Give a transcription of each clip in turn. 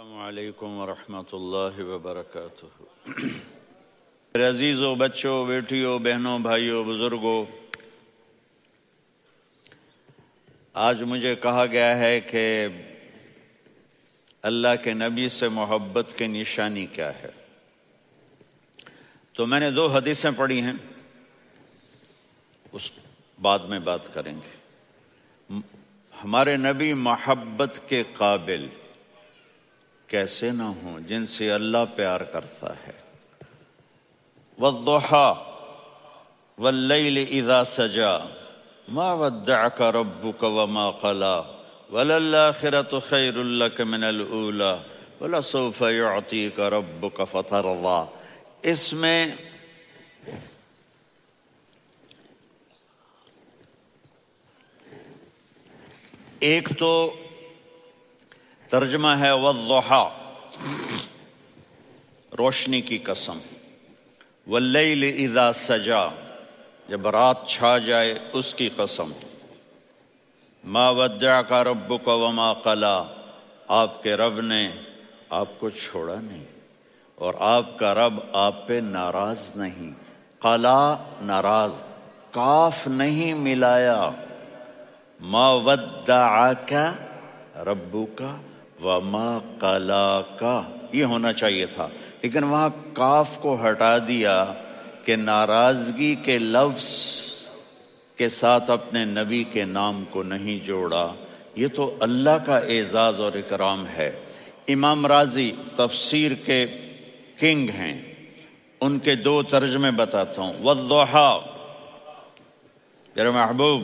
السلام علیکم ورحمۃ اللہ وبرکاتہ۔ میرے عزیزوں بچوں، بیٹیوں، بہنوں، بھائیوں، بزرگوں، آج مجھے کہا گیا ہے کہ اللہ کے نبی سے محبت کی نشانی کیا ہے۔ تو میں نے دو حدیثیں پڑھی ہیں، اس بعد میں بات کریں گے۔ ہمارے نبی محبت کے قابل کیسے نہ ہوں، جن سے اللہ پیار کرتا ہے۔ والضحى والليل اذا سجى ما ودعك ربك وما قلى وللآخرة خير لك من الأولى ولسوف يعطيك ربك فترضى اس میں ایک تو ترجمہ ہے والضحا، روشنی کی قسم۔ واللیل اذا سجا، جب رات چھا جائے اس کی قسم۔ ما ودع کا رب کا وما قلا، آپ کے رب نے آپ کو چھوڑا نہیں، اور آپ کا رب آپ پہ ناراض نہیں۔ قلا، ناراض، کاف نہیں ملایا۔ ما ودع کا ربو کا وما قلا کا یہ ہونا چاہیے تھا۔ لیکن وہاں کاف کو ہٹا دیا کہ ناراضگی کے لفظ کے ساتھ اپنے نبی کے نام کو نہیں جوڑا۔ یہ تو اللہ کا اعزاز اور اکرام ہے۔ امام راضی تفسیر کے کنگ ہیں۔ ان کے دو ترجمے بتاتا ہوں۔ والضحا۔ میرے محبوب،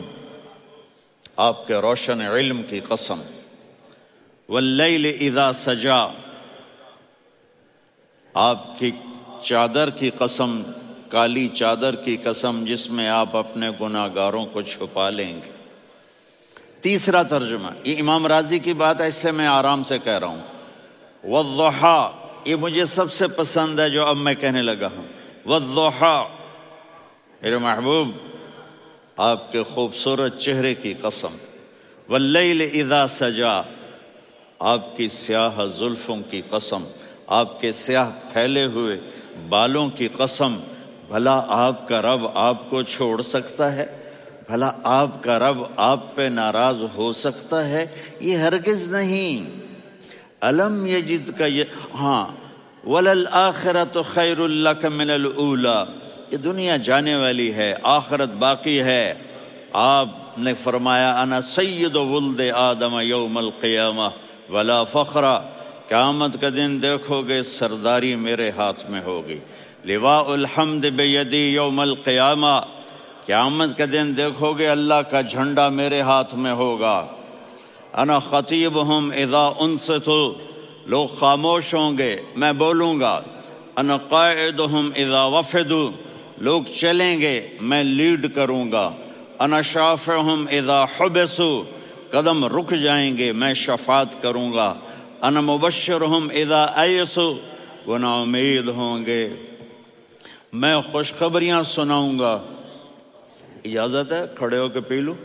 آپ کے روشن علم کی قسم۔ واللیل اذا سجا۔ آپ کی چادر کی قسم، کالی چادر کی قسم جس میں آپ اپنے گناہ گاروں کو چھپا لیں گے۔ تیسرا ترجمہ، یہ امام راضی کی بات ہے، اس لیے میں آرام سے کہہ رہا ہوں۔ والضحا، یہ مجھے سب سے پسند ہے جو اب میں کہنے لگا ہوں۔ والضحا، میرے محبوب، آپ کے خوبصورت چہرے کی قسم۔ واللیل اذا سجا۔ آپ کی سیاہ زلفوں کی قسم، آپ کے سیاہ پھیلے ہوئے بالوں کی قسم، بھلا آپ کا رب آپ کو چھوڑ سکتا ہے؟ بھلا آپ کا رب آپ پہ ناراض ہو سکتا ہے؟ یہ ہرگز نہیں۔ علم یجد کا یہ ہاں وللآخرت خیر اللہ من الاولا یہ دنیا جانے والی ہے، آخرت باقی ہے۔ آپ نے فرمایا، انا سید ولد آدم یوم القیامہ۔ ولا فخرا قیامت کا دن دیکھو گے، سرداری میرے ہاتھ میں ہوگی۔ لواء الحمد بیدی یوم القیامہ، قیامت کا دن دیکھو گے، اللہ کا جھنڈا میرے ہاتھ میں ہوگا۔ انا خطیب خطیبہم اذا انستو لوگ خاموش ہوں گے، میں بولوں گا۔ انا قائدہم اذا وفدو، لوگ چلیں گے، میں لیڈ کروں گا۔ انا شافعہم اذا حبسو قدم رک جائیں گے، میں شفاعت کروں گا۔ انا مبشرہم اذا ایسو وہ نا امید ہوں گے۔ میں خوشخبریاں سناؤں گا۔ اجازت ہے؟ کھڑے ہو کے پی لوں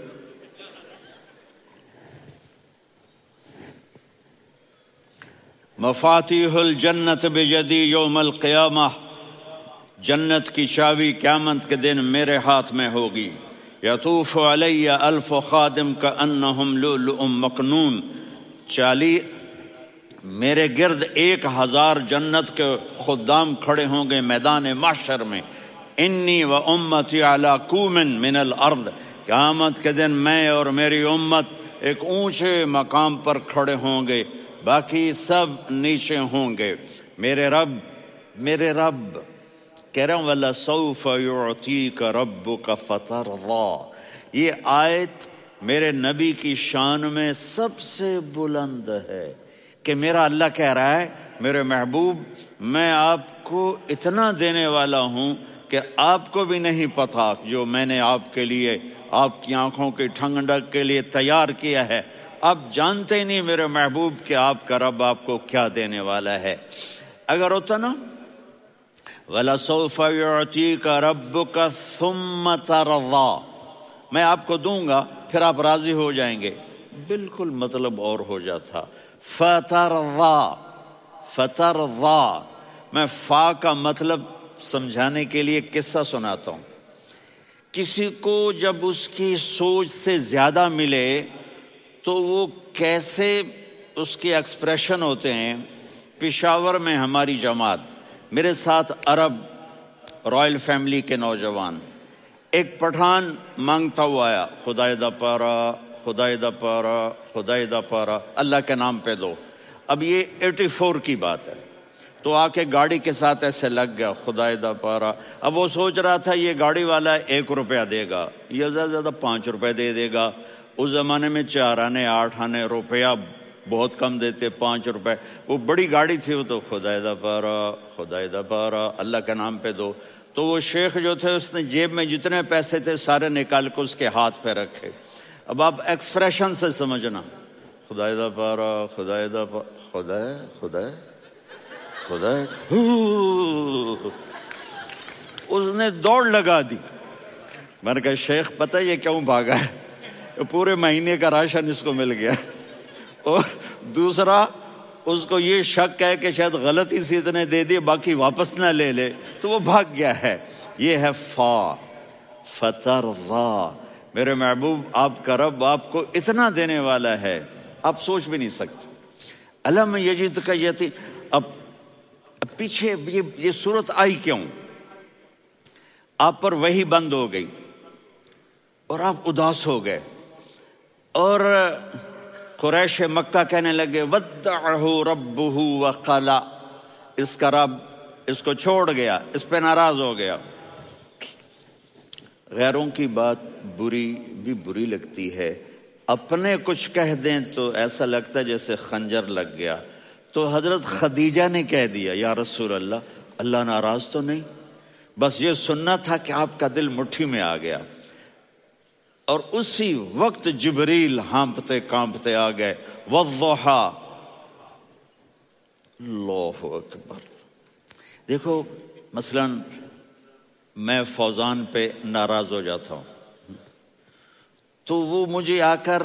مفاتیح الجنت بجدی یوم القیامہ۔ جنت کی چابی قیامت کے دن میرے ہاتھ میں ہوگی۔ یطوف علی الف خادم کا انہم لؤلؤ مکنون چالی، میرے گرد ایک ہزار جنت کے خدام کھڑے ہوں گے میدان معاشر میں۔ انی و امتی علی کومن من الارض۔ قیامت کے دن میں اور میری امت ایک اونچے مقام پر کھڑے ہوں گے۔ باقی سب نیچے ہوں گے۔ میرے رب میرے رب۔ کہہ رہا ہوں والا سوف یعطیک ربک فترضا یہ آیت میرے نبی کی شان میں سب سے بلند ہے کہ میرا اللہ کہہ رہا ہے، میرے محبوب، میں آپ کو اتنا دینے والا ہوں کہ آپ کو بھی نہیں پتا جو میں نے آپ کے لیے، آپ کی آنکھوں کی ٹھنڈک کے لیے تیار کیا ہے۔ آپ جانتے نہیں میرے محبوب، کہ آپ کا رب آپ کو کیا دینے والا ہے۔ اگر ہوتا نا وَلَسَوْفَ يُعْتِيكَ رَبُّكَ ثُمَّ میں آپ کو دوں گا، پھر آپ راضی ہو جائیں گے۔ بالکل مطلب اور ہو جاتا۔ فترضا فتر میں فا کا مطلب سمجھانے کے لیے قصہ سناتا ہوں۔ کسی کو جب اس کی سوچ سے زیادہ ملے، تو وہ کیسے اس کے ایکسپریشن ہوتے ہیں؟ پشاور میں ہماری جماعت۔ میرے ساتھ عرب رائل فیملی کے نوجوان، ایک پٹھان مانگتا ہوا آیا خدا دا پارا خدا دا پارا خدا دا پارا، اللہ کے نام پہ دو۔ اب یہ ایٹی فور کی بات ہے۔ تو آ کے گاڑی کے ساتھ ایسے لگ گیا خدا دا پارا۔ اب وہ سوچ رہا تھا، یہ گاڑی والا ایک روپیہ دے گا یہ زیادہ زیادہ پانچ روپے دے دے گا۔ اس زمانے میں چار آنے، آٹھ آنے، روپیہ بہت کم دیتے، پانچ روپے۔ وہ بڑی گاڑی تھی، وہ تو خدا دا پارا خدا دا پارا، اللہ کے نام پہ دو۔ تو وہ شیخ جو تھے، اس نے جیب میں جتنے پیسے تھے، سارے نکال کے اس کے ہاتھ پہ رکھے۔ اب آپ ایکسپریشن سے سمجھنا۔ خدا دا پارا خدا دا پارا خدا خدا خدا اس نے دوڑ لگا دی۔ میں نے کہا، شیخ، پتہ یہ کیوں بھاگا ہے؟ پورے مہینے کا راشن اس کو مل گیا۔ اور دوسرا، اس کو یہ شک ہے کہ شاید غلطی سے اتنے دے دی، باقی واپس نہ لے لے، تو وہ بھاگ گیا ہے۔ یہ ہے فا فتر میرے محبوب، آپ کا رب آپ کو اتنا دینے والا ہے، آپ سوچ بھی نہیں سکتے۔ علم یجید کا یتی، اب پیچھے یہ صورت آئی کیوں؟ آپ پر وہی بند ہو گئی اور آپ اداس ہو گئے۔ اور قریش مکہ کہنے لگے، ودعہو ربہو وقلا اس کا رب اس کو چھوڑ گیا، اس پہ ناراض ہو گیا۔ غیروں کی بات بری بھی بری لگتی ہے۔ اپنے کچھ کہہ دیں تو ایسا لگتا ہے جیسے خنجر لگ گیا۔ تو حضرت خدیجہ نے کہہ دیا، یا رسول اللہ اللہ ناراض تو نہیں؟ بس یہ سننا تھا کہ آپ کا دل مٹھی میں آ گیا۔ اور اسی وقت جبریل ہانپتے کانپتے آ گئے۔ وضحا اللہ اکبر۔ دیکھو، مثلا میں فوزان پہ ناراض ہو جاتا ہوں۔ تو وہ مجھے آ کر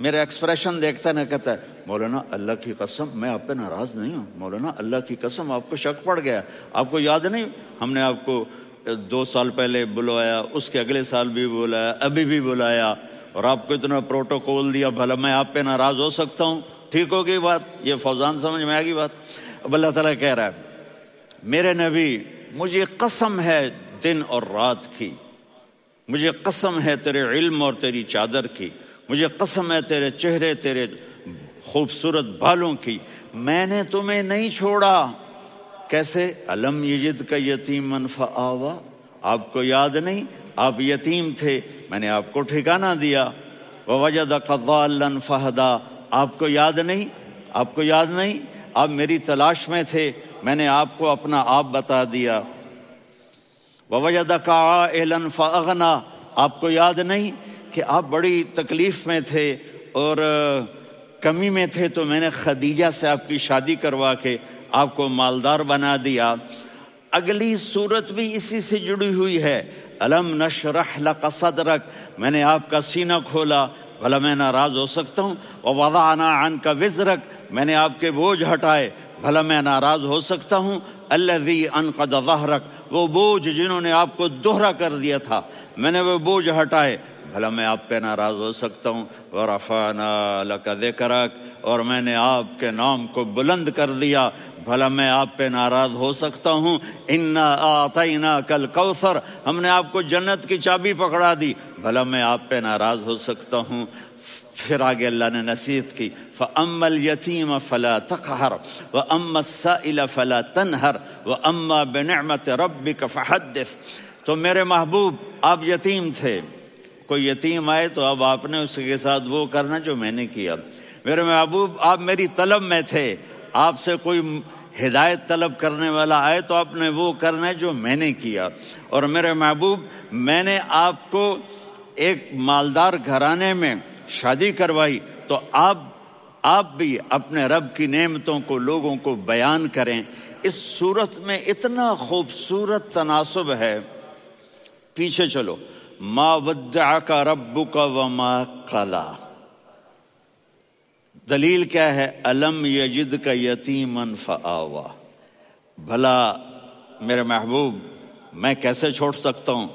میرا ایکسپریشن دیکھتا نہ کہتا ہے، مولانا اللہ کی قسم، میں آپ پہ ناراض نہیں ہوں۔ مولانا اللہ کی قسم، آپ کو شک پڑ گیا۔ آپ کو یاد نہیں؟ ہم نے آپ کو دو سال پہلے بلوایا اس کے اگلے سال بھی بلایا، ابھی بھی بلایا اور آپ کو اتنا پروٹوکول دیا، بھلا میں آپ پہ ناراض ہو سکتا ہوں۔ ٹھیک ہوگی بات، یہ فوزان سمجھ میں آ گئی بات۔ اب اللہ تعالیٰ کہہ رہا ہے، میرے نبی، مجھے قسم ہے دن اور رات کی۔ مجھے قسم ہے تیرے علم اور تیری چادر کی۔ مجھے قسم ہے تیرے چہرے، تیرے خوبصورت بالوں کی۔ میں نے تمہیں نہیں چھوڑا۔ کیسے؟ علم یجد کا یتیم منفا آوا آپ کو یاد نہیں؟ آپ یتیم تھے، میں نے آپ کو ٹھکانہ دیا۔ وجد قضال فہدا۔ آپ کو یاد نہیں؟ آپ کو یاد نہیں؟ آپ میری تلاش میں تھے، میں نے آپ کو اپنا آپ بتا دیا۔ وجد کا فاغنا۔ آپ کو یاد نہیں کہ آپ بڑی تکلیف میں تھے اور کمی میں تھے تو میں نے خدیجہ سے آپ کی شادی کروا کے آپ کو مالدار بنا دیا۔ اگلی صورت بھی اسی سے جڑی ہوئی ہے۔ علم نشرح لک صدرک۔ میں نے آپ کا سینہ کھولا۔ بھلا میں ناراض ہو سکتا ہوں۔ اور وضعنا عن کا وزرک۔ میں نے آپ کے بوجھ ہٹائے۔ بھلا میں ناراض ہو سکتا ہوں۔ اللہ انقد ظہرک۔ وہ بوجھ جنہوں نے آپ کو دوہرا کر دیا تھا۔ میں نے وہ بوجھ ہٹائے۔ بھلا میں آپ پہ ناراض ہو سکتا ہوں۔ ورفعنا لک ذکرک۔ اور میں نے آپ کے نام کو بلند کر دیا۔ بھلا میں آپ پہ ناراض ہو سکتا ہوں۔ انا آتینا کل کوثر ہم نے آپ کو جنت کی چابی پکڑا دی۔ بھلا میں آپ پہ ناراض ہو سکتا ہوں۔ پھر آگے اللہ نے نصیحت کی۔ فَأَمَّا الْيَتِيمَ فَلَا تَقْهَرْ۔ وَأَمَّا السَّائِلَ فَلَا تَنْهَرْ۔ وَأَمَّا بِنِعْمَةِ رَبِّكَ فَحَدِّث۔ تو میرے محبوب، آپ یتیم تھے۔ کوئی یتیم آئے تو اب آپ نے اس کے ساتھ وہ کرنا جو میں نے کیا۔ میرے محبوب، آپ میری طلب میں تھے۔ آپ سے کوئی ہدایت طلب کرنے والا آئے تو آپ نے وہ کرنا ہے جو میں نے کیا۔ اور میرے محبوب، میں نے آپ کو ایک مالدار گھرانے میں شادی کروائی تو آپ آپ بھی اپنے رب کی نعمتوں کو لوگوں کو بیان کریں۔ اس صورت میں اتنا خوبصورت تناسب ہے۔ پیچھے چلو۔ ما ودع کا رب کا وما کلا دلیل کیا ہے؟ علم یجد کا یتیمن فآوا بھلا میرے محبوب، میں کیسے چھوڑ سکتا ہوں؟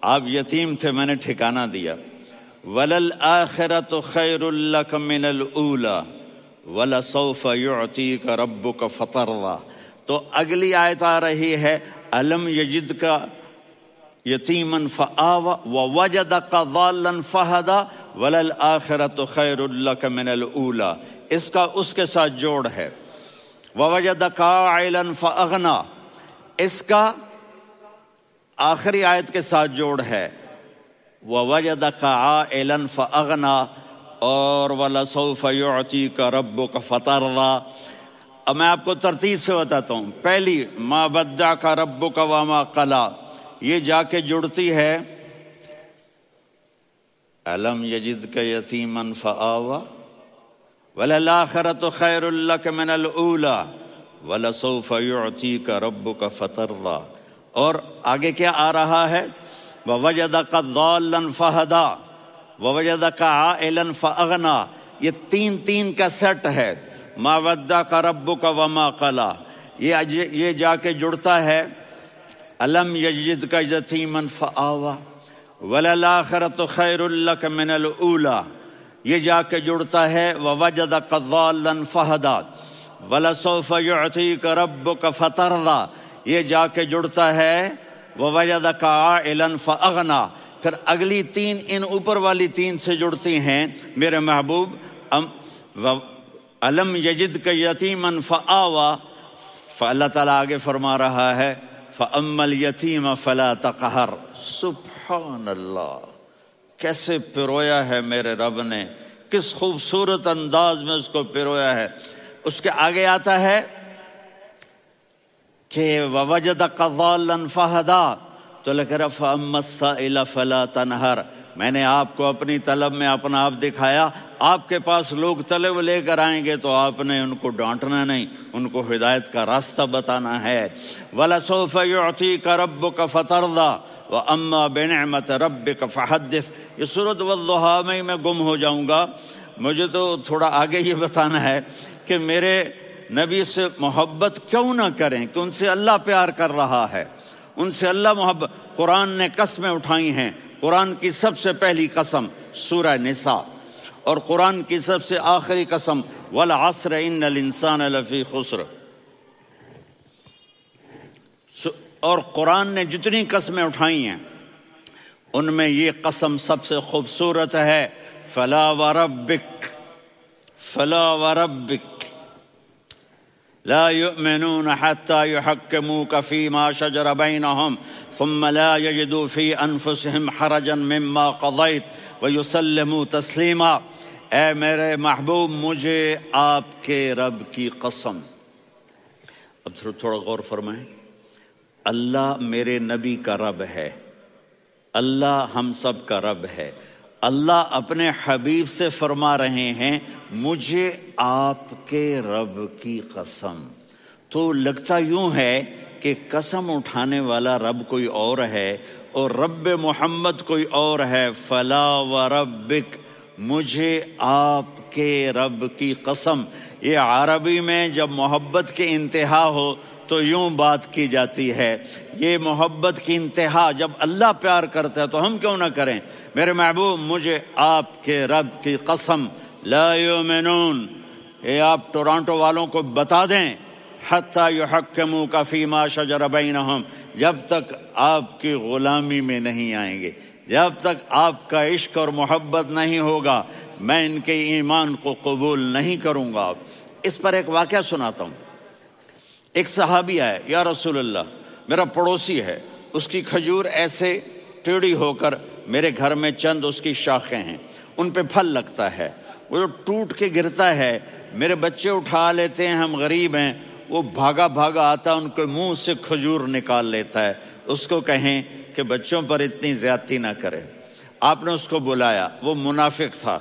آپ یتیم تھے، میں نے ٹھکانہ دیا۔ ولل آخرت خیر الک من الاولا ولسوف يعطيك ربك فترضى تو اگلی آیت آ رہی ہے علم یجد کا یتیمن فآوا ووجدك ضالا فهدا وللآخرت خیر لك من الاولا اس کا اس کے ساتھ جوڑ ہے۔ ووجدك عائلا فاغنا اس کا آخری آیت کے ساتھ جوڑ ہے۔ ووجدك عائلا فاغنا اور ولسوف يعطيك ربك فترضى اب میں آپ کو ترتیب سے بتاتا ہوں۔ پہلی، ما ودا کا رب کا واما کلا یہ جا کے جڑتی ہے۔ علم یجد کا یتیمن فآوا وللآخرت خیر لک من الاولا ولسوف یعطیک ربک فترضا اور آگے کیا آ رہا ہے؟ ووجدک ضالا فہدا ووجدک عائلا فاغنا یہ تین تین کا سیٹ ہے۔ ما ودا کا رب کا وما قلا یہ یہ جا کے جڑتا ہے۔ علم یجد کا یتیمن فآوا وللآخرت خیر لک من الاولا یہ جا کے جڑتا ہے، ووجدک ضالا فہدا. ولسوف یعطیک ربک فترضا. یہ جا کے جڑتا ہے، ووجدک عائلا فاغنا پھر اگلی تین ان اوپر والی تین سے جڑتی ہیں، میرے محبوب علم یجد کا یتیمن فآوا فاللہ تعالیٰ آگے فرما رہا ہے، فَأَمَّا الْيَتِيمَ فَلَا تَقَهَرْ سبحان سبحان اللہ کیسے پیرویا ہے میرے رب نے، کس خوبصورت انداز میں اس کو پیرویا ہے۔ اس کے آگے آتا ہے کہ وَوَجَدَ قَضَالًا فَهَدَا، تو لکھ رہا فَأَمَّا السَّائِلَ فَلَا میں نے آپ کو اپنی طلب میں اپنا آپ دکھایا، آپ کے پاس لوگ طلب لے کر آئیں گے تو آپ نے ان کو ڈانٹنا نہیں، ان کو ہدایت کا راستہ بتانا ہے۔ وَلَسَوْفَ يُعْتِيكَ رَبُّكَ فَتَرْضَى وَأَمَّا بِنِعْمَةِ رَبِّكَ فَحَدِّث یہ صورت والضحا میں میں گم ہو جاؤں گا۔ مجھے تو تھوڑا آگے یہ بتانا ہے کہ میرے نبی سے محبت کیوں نہ کریں کہ ان سے اللہ پیار کر رہا ہے۔ ان سے اللہ محبت قرآن نے قسمیں اٹھائی ہیں۔ قرآن کی سب سے پہلی قسم سورہ نساء۔ اور قرآن کی سب سے آخری قسم والعصر ان الانسان لفی خسر۔ اور قرآن نے جتنی قسمیں اٹھائی ہیں، ان میں یہ قسم سب سے خوبصورت ہے، فلا وربک فلا وربک۔ لا يؤمنون حتى يحكموك فيما شجر بينهم ثم لا يجدوا في انفسهم حرجا مما قضيت ويسلموا تسليما اے میرے محبوب، مجھے آپ کے رب کی قسم۔ اب تھوڑا غور فرمائیں۔ اللہ میرے نبی کا رب ہے۔ اللہ ہم سب کا رب ہے۔ اللہ اپنے حبیب سے فرما رہے ہیں، مجھے آپ کے رب کی قسم۔ تو لگتا یوں ہے کہ قسم اٹھانے والا رب کوئی اور ہے اور رب محمد کوئی اور ہے۔ فلا و ربک مجھے آپ کے رب کی قسم۔ یہ عربی میں جب محبت کے انتہا ہو تو یوں بات کی جاتی ہے، یہ محبت کی انتہا جب اللہ پیار کرتا ہے تو ہم کیوں نہ کریں؟ میرے محبوب، مجھے آپ کے رب کی قسم، لا یومنون یہ آپ ٹورانٹو والوں کو بتا دیں، حتیٰ یحکمو کا فیما شجر بینہم۔ جب تک آپ کی غلامی میں نہیں آئیں گے، جب تک آپ کا عشق اور محبت نہیں ہوگا، میں ان کے ایمان کو قبول نہیں کروں گا۔ اس پر ایک واقعہ سناتا ہوں۔ ایک صحابی آئے، یا رسول اللہ، میرا پڑوسی ہے، اس کی کھجور ایسے ٹیڑھی ہو کر میرے گھر میں چند اس کی شاخیں ہیں، ان پہ پھل لگتا ہے۔ وہ جو ٹوٹ کے گرتا ہے، میرے بچے اٹھا لیتے ہیں، ہم غریب ہیں، وہ بھاگا بھاگا آتا، ان کے منہ سے کھجور نکال لیتا ہے۔ اس کو کہیں کہ بچوں پر اتنی زیادتی نہ کرے۔ آپ نے اس کو بلایا، وہ منافق تھا۔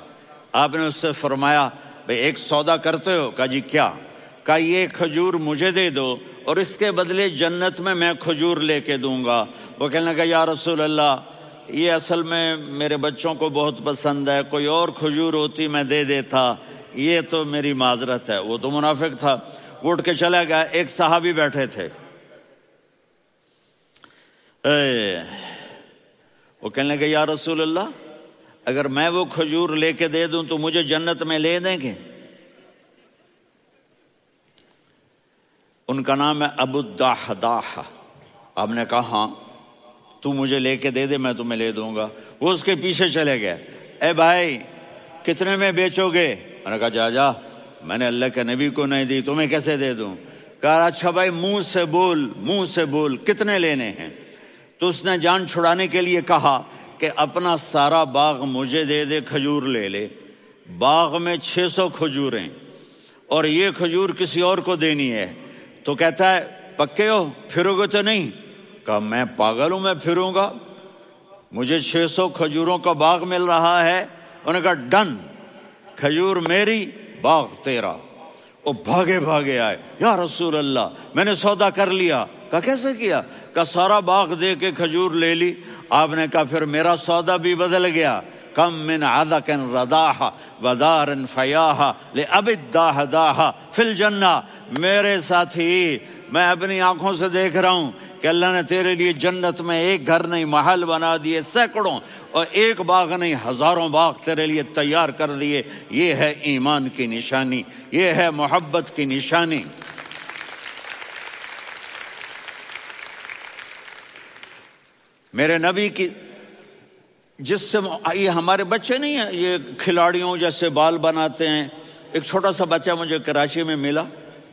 آپ نے اس سے فرمایا، بھائی ایک سودا کرتے ہو؟ کہا جی کیا؟ کہا یہ کھجور مجھے دے دو اور اس کے بدلے جنت میں میں کھجور لے کے دوں گا۔ وہ کہنے لگا، یا رسول اللہ، یہ اصل میں میرے بچوں کو بہت پسند ہے، کوئی اور کھجور ہوتی میں دے دیتا۔ یہ تو میری معذرت ہے۔ وہ تو منافق تھا۔ اٹھ کے چلا گیا۔ ایک صحابی بیٹھے تھے۔ اے۔ وہ کہنے لگے، یا رسول اللہ، اگر میں وہ کھجور لے کے دے دوں تو مجھے جنت میں لے دیں گے؟ ان کا نام ہے ابو داہ آپ نے کہا ہاں تو مجھے لے کے دے دے، میں تمہیں لے دوں گا۔ وہ اس کے پیچھے چلے گئے۔ اے بھائی، کتنے میں بیچو گے؟ میں نے کہا، جا جا۔ میں نے اللہ کے نبی کو نہیں دی، تمہیں کیسے دے دوں؟ کہا اچھا بھائی، منہ سے بول، منہ سے بول، کتنے لینے ہیں؟ تو اس نے جان چھڑانے کے لیے کہا کہ اپنا سارا باغ مجھے دے دے، کھجور لے لے۔ باغ میں چھ سو کھجوریں، اور یہ کھجور کسی اور کو دینی ہے۔ تو کہتا ہے، پکے ہو، پھرو گے تو نہیں؟ کہا، میں پاگل ہوں، میں پھروں گا. مجھے چھ سو کھجوروں کا باغ مل رہا ہے۔ انہوں نے کہا، ڈن، کھجور میری، باغ تیرا. وہ بھاگے بھاگے آئے۔ یا رسول اللہ، میں نے سودا کر لیا. کہا، کیسے کیا؟ کہا، سارا باغ دے کے کھجور لے لی۔ آپ نے کہا، پھر میرا سودا بھی بدل گیا۔ کم من عدکن رداح ودار فیاح لے داہ داہ فل جنہ میرے ساتھی، میں اپنی آنکھوں سے دیکھ رہا ہوں کہ اللہ نے تیرے لیے جنت میں ایک گھر نہیں، محل بنا دیے سینکڑوں اور ایک باغ نہیں، ہزاروں باغ تیرے لیے تیار کر دیے۔ یہ ہے ایمان کی نشانی، یہ ہے محبت کی نشانی۔ میرے نبی کی جس سے یہ ہمارے بچے نہیں ہیں، یہ کھلاڑیوں جیسے بال بناتے ہیں۔ ایک چھوٹا سا بچہ مجھے کراچی میں ملا،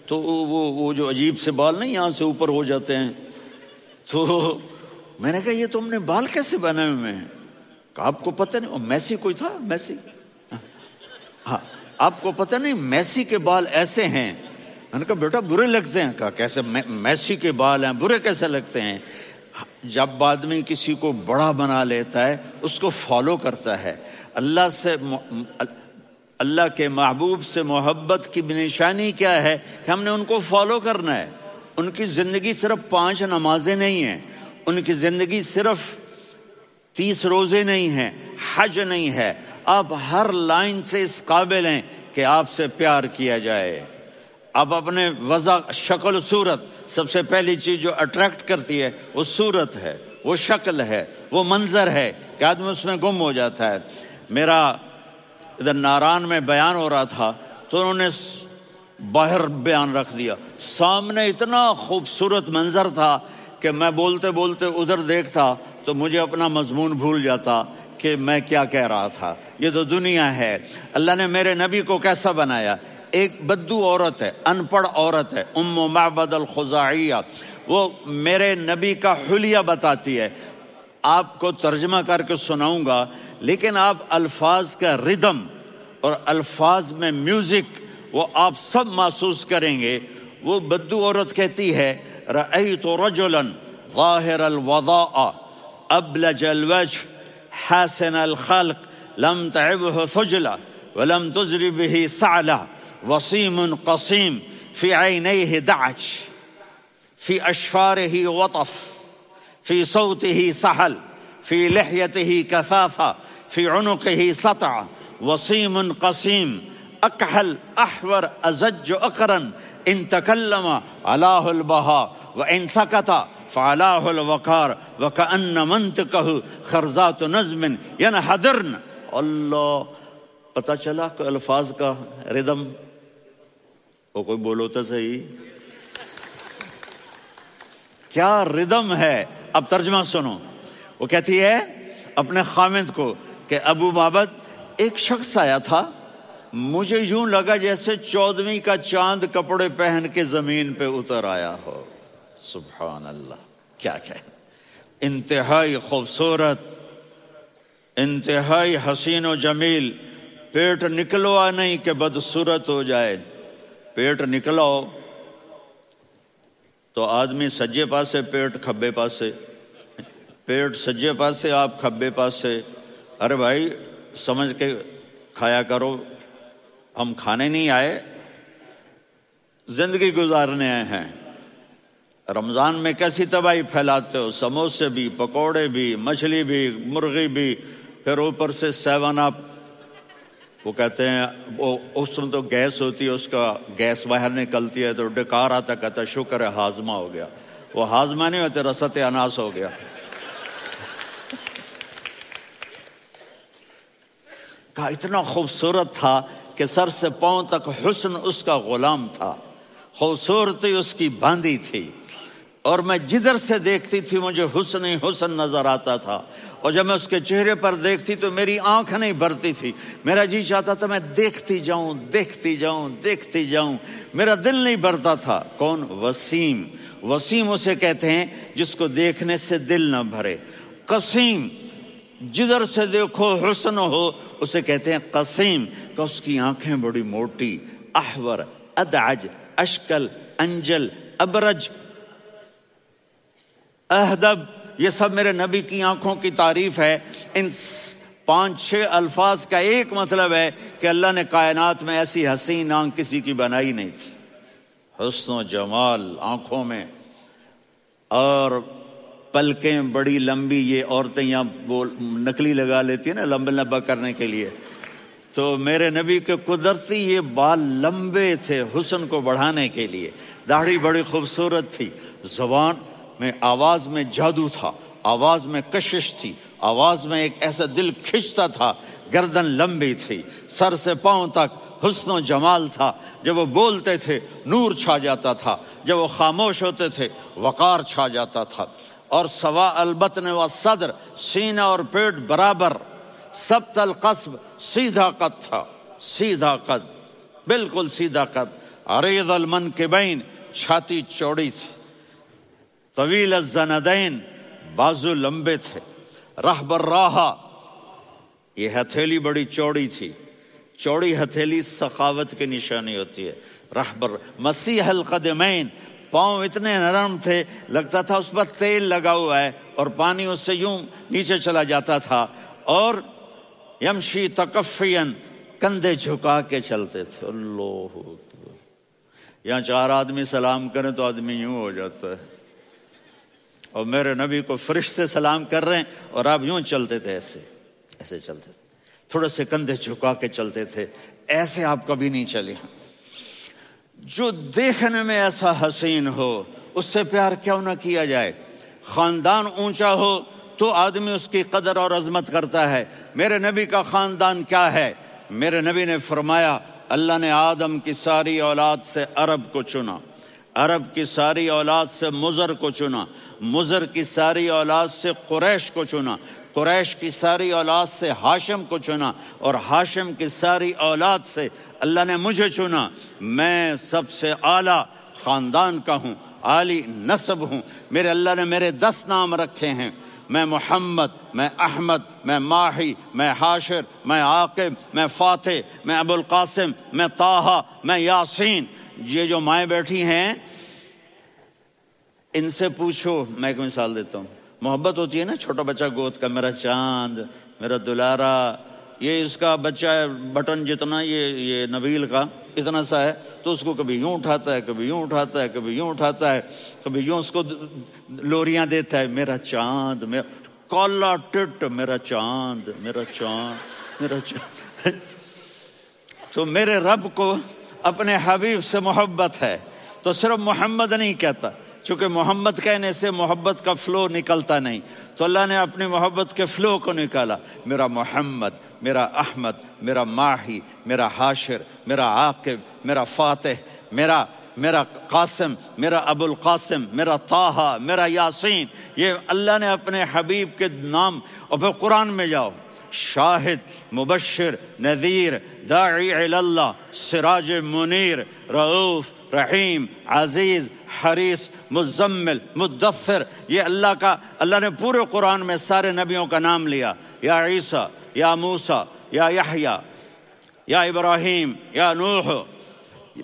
تو وہ وہ جو عجیب سے بال نہیں، یہاں سے اوپر ہو جاتے ہیں۔ تو میں نے کہا، یہ تم نے بال کیسے بنائے ہوئے ہیں؟ آپ کو پتہ نہیں میسی کوئی تھا؟ میسی۔ ہاں آپ کو پتہ نہیں، میسی کے بال ایسے ہیں۔ میں نے کہا، بیٹا، برے لگتے ہیں۔ کہا، کیسے؟ میسی کے بال ہیں، برے کیسے لگتے ہیں؟ جب آدمی کسی کو بڑا بنا لیتا ہے، اس کو فالو کرتا ہے۔ اللہ سے اللہ کے محبوب سے محبت کی نشانی کیا ہے؟ کہ ہم نے ان کو فالو کرنا ہے۔ ان کی زندگی صرف پانچ نمازیں نہیں ہیں۔ ان کی زندگی صرف تیس روزے نہیں ہیں، حج نہیں ہے۔ آپ ہر لائن سے اس قابل ہیں کہ آپ سے پیار کیا جائے۔ آپ اپنے وضع، شکل، صورت سب سے پہلی چیز جو اٹریکٹ کرتی ہے، وہ صورت ہے، وہ شکل ہے، وہ منظر ہے کہ آدمی اس میں گم ہو جاتا ہے۔ میرا ادھر ناران میں بیان ہو رہا تھا تو انہوں نے باہر بیان رکھ دیا۔ سامنے اتنا خوبصورت منظر تھا کہ میں بولتے بولتے ادھر دیکھتا تو مجھے اپنا مضمون بھول جاتا کہ میں کیا کہہ رہا تھا۔ یہ تو دنیا ہے۔ اللہ نے میرے نبی کو کیسا بنایا؟ ایک بدو عورت ہے ان پڑھ عورت ہے، ام معبد الخزائیہ وہ میرے نبی کا حلیہ بتاتی ہے۔ آپ کو ترجمہ کر کے سناؤں گا، لیکن آپ الفاظ کا ردم اور الفاظ میں میوزک وہ آپ سب محسوس کریں گے۔ وہ بدو عورت کہتی ہے، رأیت رجلا ظاہر الوضاء، ابلج الوجه، حسن الخلق، لم تعبه ثجلا ولم تزر به سعلا وصيم قصيم في عينيه دعج في أشفاره وطف في صوته سحل في لحيته كثافة في عنقه سطع. وصيم قصيم أكحل أحور أزج أقرا إن تكلم علاه البهاء وإن سكت فعلاه الوقار. وكأن منطقه خرزات نظم ينحدرن. اللہ پتہ چلا کہ الفاظ کا ردم وہ کوئی بولو تو صحیح۔ کیا ردم ہے؟ اب ترجمہ سنو۔ وہ کہتی ہے اپنے خامد کو کہ ابو بابت ایک شخص آیا تھا۔ مجھے یوں لگا جیسے چودویں کا چاند کپڑے پہن کے زمین پہ اتر آیا ہو۔ سبحان اللہ۔ کیا کہ انتہائی خوبصورت، انتہائی حسین و جمیل۔ پیٹ نکلوا نہیں کہ بدصورت ہو جائے۔ پیٹ نکلو تو آدمی سجے پاسے، پیٹ کھبے پاسے۔ پیٹ سجے پاسے، آپ کھبے پاسے۔ ارے بھائی، سمجھ کے کھایا کرو۔ ہم کھانے نہیں آئے، زندگی گزارنے آئے ہیں۔ رمضان میں کیسی تباہی پھیلاتے ہو؟ سموسے بھی، پکوڑے بھی، مچھلی بھی، مرغی بھی۔ پھر اوپر سے سیون اپ وہ کہتے ہیں، وہ اس میں تو گیس ہوتی ہے، اس کا گیس باہر نکلتی ہے، تو ڈکار آتا، کہتا ہے، شکر ہے، ہاضمہ ہو گیا۔ وہ ہاضمہ نہیں ہوتے، رسط اناس ہو گیا۔ کہا، اتنا خوبصورت تھا کہ سر سے پاؤں تک حسن اس کا غلام تھا۔ خوبصورتی اس کی باندھی تھی۔ اور میں جدھر سے دیکھتی تھی، مجھے حسن حسن نظر آتا تھا۔ اور جب میں اس کے چہرے پر دیکھتی تو میری آنکھ نہیں بھرتی تھی۔ میرا جی چاہتا تھا میں دیکھتی جاؤں دیکھتی جاؤں دیکھتی جاؤں۔ میرا دل نہیں بھرتا تھا۔ کون؟ وسیم۔ وسیم اسے کہتے ہیں جس کو دیکھنے سے دل نہ بھرے۔ قسیم۔ جدھر سے دیکھو حسن ہو، اسے کہتے ہیں قسیم۔ کہ اس کی آنکھیں بڑی موٹی۔ احور، ادعج، اشکل، انجل، ابرج۔ اہدب۔ یہ سب میرے نبی کی آنکھوں کی تعریف ہے۔ ان پانچ چھ الفاظ کا ایک مطلب ہے کہ اللہ نے کائنات میں ایسی حسین آنکھ کسی کی بنائی نہیں تھی۔ حسن و جمال آنکھوں میں۔ اور پلکیں بڑی لمبی، یہ عورتیں یہاں نکلی لگا لیتی ہیں نا لمبا لمبا کرنے کے لیے۔ تو میرے نبی کے قدرتی یہ بال لمبے تھے حسن کو بڑھانے کے لیے۔ داڑھی بڑی خوبصورت تھی۔ زبان میں آواز میں جادو تھا، آواز میں کشش تھی، آواز میں ایک ایسا دل کھچتا تھا، گردن لمبی تھی، سر سے پاؤں تک حسن و جمال تھا۔ جب وہ بولتے تھے، نور چھا جاتا تھا۔ جب وہ خاموش ہوتے تھے، وقار چھا جاتا تھا۔ اور سوا البت نے وہ صدر، سینہ اور پیٹ برابر۔ سب تل قصب سیدھا قد تھا۔ سیدھا قد، بالکل سیدھا قد۔ عریض المن کے بین چھاتی چوڑی تھی۔ طویل الزندین، بازو لمبے تھے۔ رہ بر راہا یہ ہتھیلی بڑی چوڑی تھی۔ چوڑی ہتھیلی سخاوت کی نشانی ہوتی ہے۔ رہبر مسیح القدمین، پاؤں اتنے نرم تھے، لگتا تھا اس پر تیل لگا ہوا ہے اور پانی اس سے یوں نیچے چلا جاتا تھا اور یمشی تکفین کندھے جھکا کے چلتے تھے۔ اللہ یہاں چار آدمی سلام کریں تو آدمی یوں ہو جاتا ہے۔ اور میرے نبی کو فرشتے سلام کر رہے ہیں اور آپ یوں چلتے تھے ایسے ایسے چلتے تھے۔ تھوڑے سے کندھے جھکا کے چلتے تھے، ایسے آپ کبھی نہیں چلے۔ جو دیکھنے میں ایسا حسین ہو، اس سے پیار کیوں نہ کیا جائے؟ خاندان اونچا ہو تو آدمی اس کی قدر اور عظمت کرتا ہے۔ میرے نبی کا خاندان کیا ہے؟ میرے نبی نے فرمایا، اللہ نے آدم کی ساری اولاد سے عرب کو چنا۔ عرب کی ساری اولاد سے مزر کو چنا۔ مزر کی ساری اولاد سے قریش کو چنا، قریش کی ساری اولاد سے ہاشم کو چنا اور ہاشم کی ساری اولاد سے اللہ نے مجھے چنا۔ میں سب سے اعلیٰ خاندان کا ہوں عالی نصب ہوں۔ میرے اللہ نے میرے دس نام رکھے ہیں۔ میں محمد، میں احمد، میں ماہی، میں حاشر، میں عاقب، میں فاتح، میں ابو القاسم میں طاہا، میں یاسین۔ یہ جو مائیں بیٹھی ہیں ان سے پوچھو، میں ایک مثال دیتا ہوں۔ محبت ہوتی ہے نا، چھوٹا بچہ گود کا، میرا چاند، میرا دلارا، یہ اس کا بچہ بٹن جتنا یہ یہ نبیل کا اتنا سا ہے، تو اس کو کبھی یوں اٹھاتا ہے، کبھی یوں اٹھاتا ہے، کبھی یوں اٹھاتا ہے، کبھی یوں اس کو لوریاں دیتا ہے، میرا چاند، میرا کالا ٹٹ، میرا چاند میرا چاند میرا چاند۔ تو میرے رب کو اپنے حبیب سے محبت ہے، تو صرف محمد نہیں کہتا۔ چونکہ محمد کہنے سے محبت کا فلو نکلتا نہیں۔ تو اللہ نے اپنی محبت کے فلو کو نکالا۔ میرا محمد، میرا احمد، میرا ماہی، میرا حاشر، میرا عاقب، میرا فاتح، میرا میرا قاسم، میرا ابو القاسم میرا طاہا میرا یاسین۔ یہ اللہ نے اپنے حبیب کے نام اور پھر قرآن میں جاؤ۔ شاہد، مبشر، نذیر، داعی اللہ سراج منیر، رعوف رحیم، عزیز، حریص، مزمل، مدثر، یہ اللہ کا، اللہ نے پورے قرآن میں سارے نبیوں کا نام لیا۔ یا عیسیٰ، یا موسا یا یحییٰ یا ابراہیم، یا نوح۔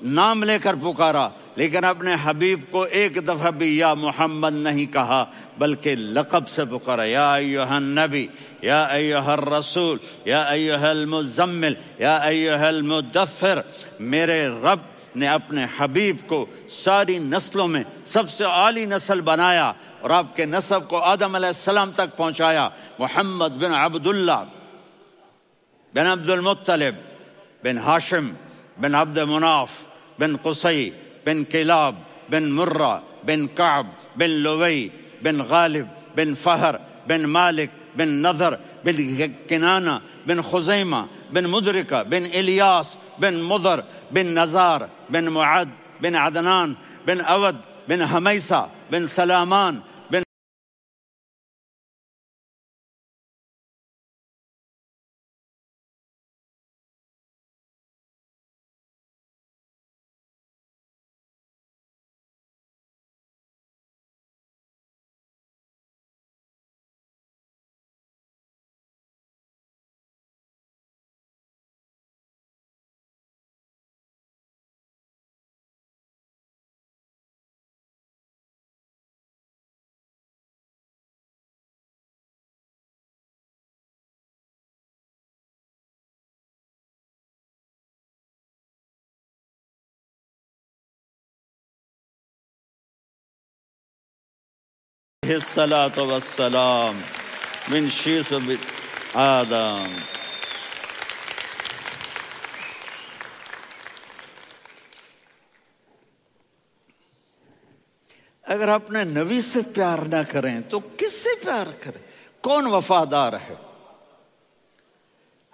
نام لے کر پکارا، لیکن اپنے حبیب کو ایک دفعہ بھی یا محمد نہیں کہا، بلکہ لقب سے پکارا، یا ایوہ النبی، یا ایوہ الرسول، یا ایوہ المزمل، یا ایوہ المدثر، میرے رب نے اپنے حبیب کو ساری نسلوں میں سب سے عالی نسل بنایا اور آپ کے نصب کو آدم علیہ السلام تک پہنچایا، محمد بن عبداللہ بن عبد المطلب بن هاشم بن عبد مناف بن قصي بن كلاب بن مرة بن كعب بن لوي بن غالب بن فهر بن مالك بن نذر بن كنانة بن خزيمة بن مدركة بن إلياس بن مضر بن نزار بن معد بن عدنان بن أود بن هميسة بن سلامان بن الصلاة والسلام من شيس آدم. اگر اپنے نبی سے پیار نہ کریں تو کس سے پیار کریں؟ کون وفادار ہے؟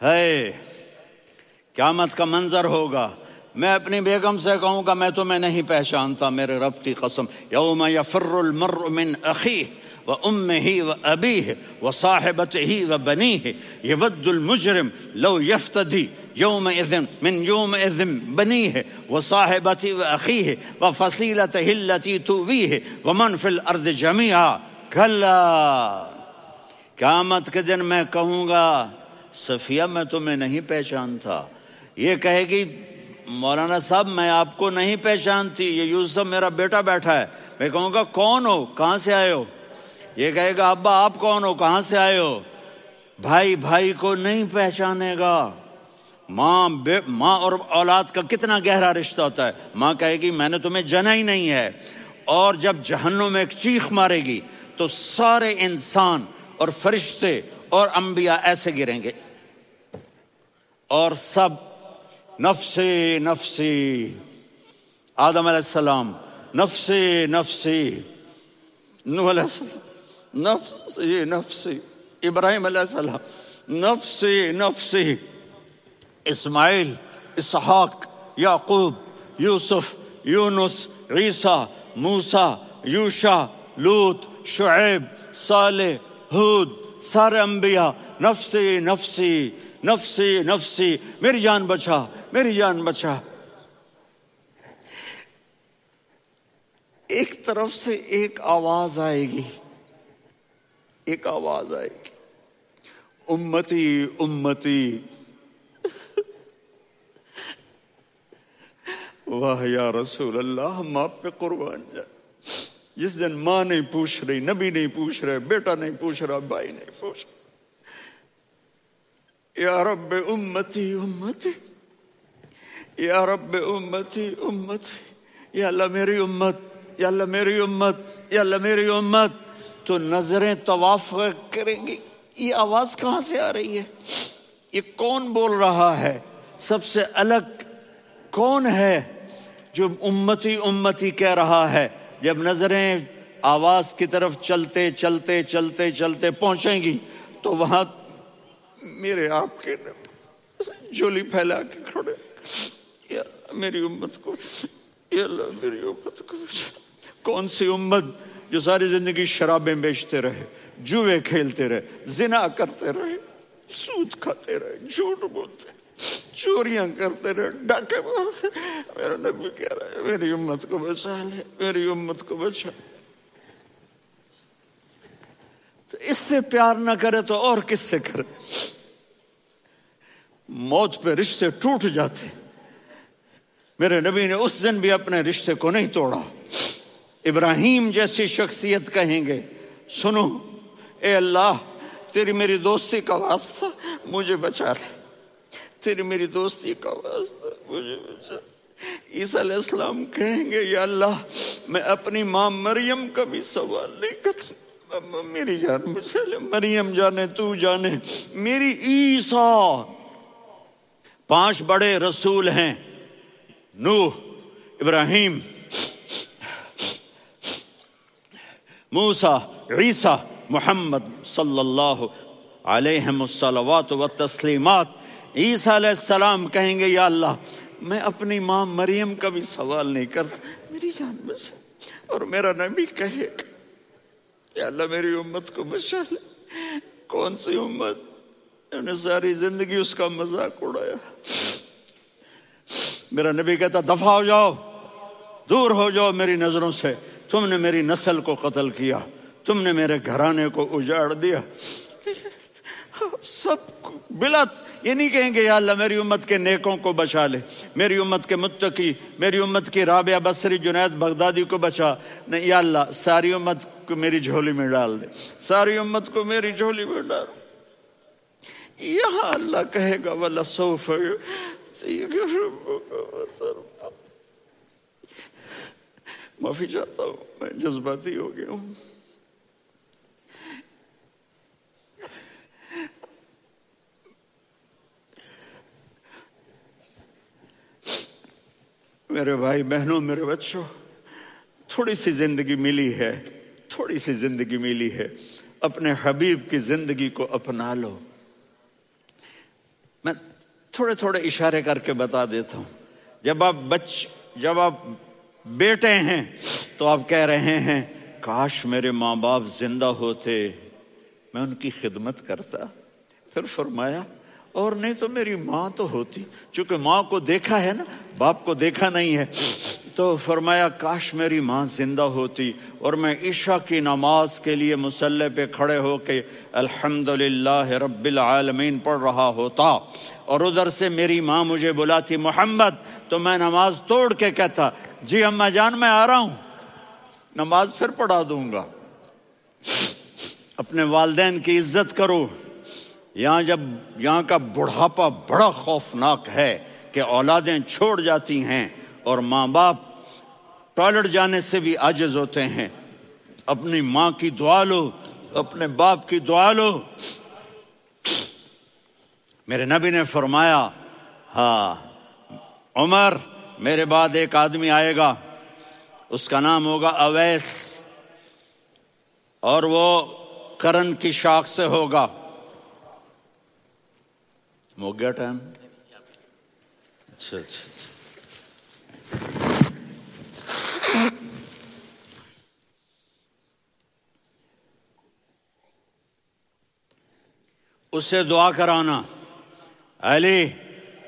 ہے قیامت کا منظر ہوگا۔ میں اپنی بیگم سے کہوں گا، میں تمہیں نہیں پہچانتا، میرے رب کی قسم۔ یوم یفر المرء من اخیہ وأمه وأبيه وصاحبته وبنيه يود المجرم لو يفتدي يومئذ من يومئذ بنيه وصاحبته وأخيه وفصيلته التي تويه ومن في الأرض جميعا كلا قیامت کے دن میں کہوں گا، صفیہ میں تمہیں نہیں پہچانتا۔ یہ کہے گی مولانا صاحب، میں آپ کو نہیں پہچانتی، یہ یوسف میرا بیٹا بیٹھا ہے۔ میں کہوں گا، کون ہو؟ کہاں سے آئے ہو؟ یہ کہے گا، ابا، آپ کون ہو؟ کہاں سے آئے ہو؟ بھائی بھائی کو نہیں پہچانے گا۔ ماں ماں اور اولاد کا کتنا گہرا رشتہ ہوتا ہے۔ ماں کہے گی، میں نے تمہیں جنا ہی نہیں ہے۔ اور جب جہنم میں ایک چیخ مارے گی، تو سارے انسان اور فرشتے اور انبیاء ایسے گریں گے۔ اور سب نفسي نفسي. آدم عليه السلام نفسي نفسي. نوح عليه السلام نفسي نفسي. إبراهيم عليه السلام نفسي نفسي. إسماعيل إسحاق يعقوب يوسف يونس عيسى موسى يوشع لوط شعيب صالح هود سارة أنبياء نفسي نفسي نفسي نفسي. میری بچا. میری جان بچا۔ ایک طرف سے ایک آواز آئے گی۔ ایک آواز آئے گی۔ امتی امتی۔ واہ یا رسول اللہ، ہم آپ پہ قربان جائے جس دن ماں نہیں پوچھ رہی، نبی نہیں پوچھ رہے، بیٹا نہیں پوچھ رہا، بھائی نہیں پوچھ رہا۔ یا رب امتی امتی۔ یا رب امتی امتی یا اللہ میری امت یا اللہ میری امت یا اللہ میری امت تو نظریں طواف کریں گی یہ آواز کہاں سے آ رہی ہے یہ کون بول رہا ہے سب سے الگ کون ہے جو امتی امتی کہہ رہا ہے جب نظریں آواز کی طرف چلتے چلتے چلتے چلتے پہنچیں گی تو وہاں میرے آپ کے جولی پھیلا کے کھڑے میری امت کو، یا اللہ میری امت کو۔ کون سی امت جو ساری زندگی شرابیں بیچتے رہے، جوئے کھیلتے رہے، زنا کرتے رہے، سود کھاتے رہے، جھوٹ بولتے، چوریاں کرتے رہے، ڈاکے مارتے۔ میرا نبی کہہ رہا ہے، میری امت کو بچا لے میری امت کو بچا تو اس سے پیار نہ کرے تو اور کس سے کرے؟ موت پہ رشتے ٹوٹ جاتے۔ ہیں میرے نبی نے اس دن بھی اپنے رشتے کو نہیں توڑا۔ ابراہیم جیسی شخصیت کہیں گے، سنو، اے اللہ، تیری میری دوستی کا واسطہ مجھے بچا لے۔ تیری میری دوستی کا واسطہ مجھے بچا عیسیٰ علیہ السلام کہیں گے، یا اللہ، میں اپنی ماں مریم کا بھی سوال نہیں کر میری جان بچا لے۔ مریم جانے، تو جانے۔ میری عیسیٰ، پانچ بڑے رسول ہیں۔ نوح، ابراہیم موسا عیسیٰ، محمد صلی اللہ علیہ الصلوات و تسلیمات عیسیٰ علیہ السلام کہیں گے، یا اللہ، میں اپنی ماں مریم کا بھی سوال نہیں کر میری جان بچا۔ اور میرا نبی کہے یا اللہ، میری امت کو بچا لے۔ کون سی امت؟ نے ساری زندگی اس کا مذاق اڑایا۔ میرا نبی کہتا دفاع ہو جاؤ، دور ہو جاؤ میری نظروں سے۔ تم نے میری نسل کو قتل کیا، تم نے میرے گھرانے کو اجاڑ دیا۔ سب بلت۔ یہ نہیں کہیں گے، یا اللہ، میری امت کے نیکوں کو بچا لے۔ میری امت کے متقی، میری امت کی رابعہ بصری جنید بغدادی کو بچا۔ نہیں، یا اللہ، ساری امت کو میری جھولی میں ڈال دے۔ ساری امت کو میری جھولی میں ڈال۔ یہاں اللہ کہے گا والا معافی چاہتا ہوں میں جذباتی ہو گیا ہوں میرے بھائی، بہنوں، میرے بچوں، تھوڑی سی زندگی ملی ہے، تھوڑی سی زندگی ملی ہے۔ اپنے حبیب کی زندگی کو اپنا لو۔ میں تھوڑے تھوڑے اشارے کر کے بتا دیتا ہوں۔ جب آپ بچ، جب آپ بیٹے ہیں تو آپ کہہ رہے ہیں، کاش میرے ماں باپ زندہ ہوتے، میں ان کی خدمت کرتا۔ پھر فرمایا اور نہیں تو میری ماں تو ہوتی۔ چونکہ ماں کو دیکھا ہے نا، باپ کو دیکھا نہیں ہے۔ تو فرمایا، کاش میری ماں زندہ ہوتی اور میں عشاء کی نماز کے لیے مسلح پہ کھڑے ہو کے الحمد رب العالمین پڑھ رہا ہوتا اور ادھر سے میری ماں مجھے بلاتی، محمد، تو میں نماز توڑ کے کہتا جی اما جان، میں آ رہا ہوں، نماز پھر پڑھا دوں گا۔ اپنے والدین کی عزت کرو۔ یہاں جب یہاں کا بڑھاپا بڑا خوفناک ہے کہ اولادیں چھوڑ جاتی ہیں اور ماں باپ ٹوائلٹ جانے سے بھی عاجز ہوتے ہیں، اپنی ماں کی دعا لو، اپنے باپ کی دعا لو۔ میرے نبی نے فرمایا ہاں عمر میرے بعد ایک آدمی آئے گا، اس کا نام ہوگا اویس، اور وہ کرن کی شاخ سے ہوگا۔ گیا ٹائم اچھا اچھا اس سے دعا کرانا۔ علی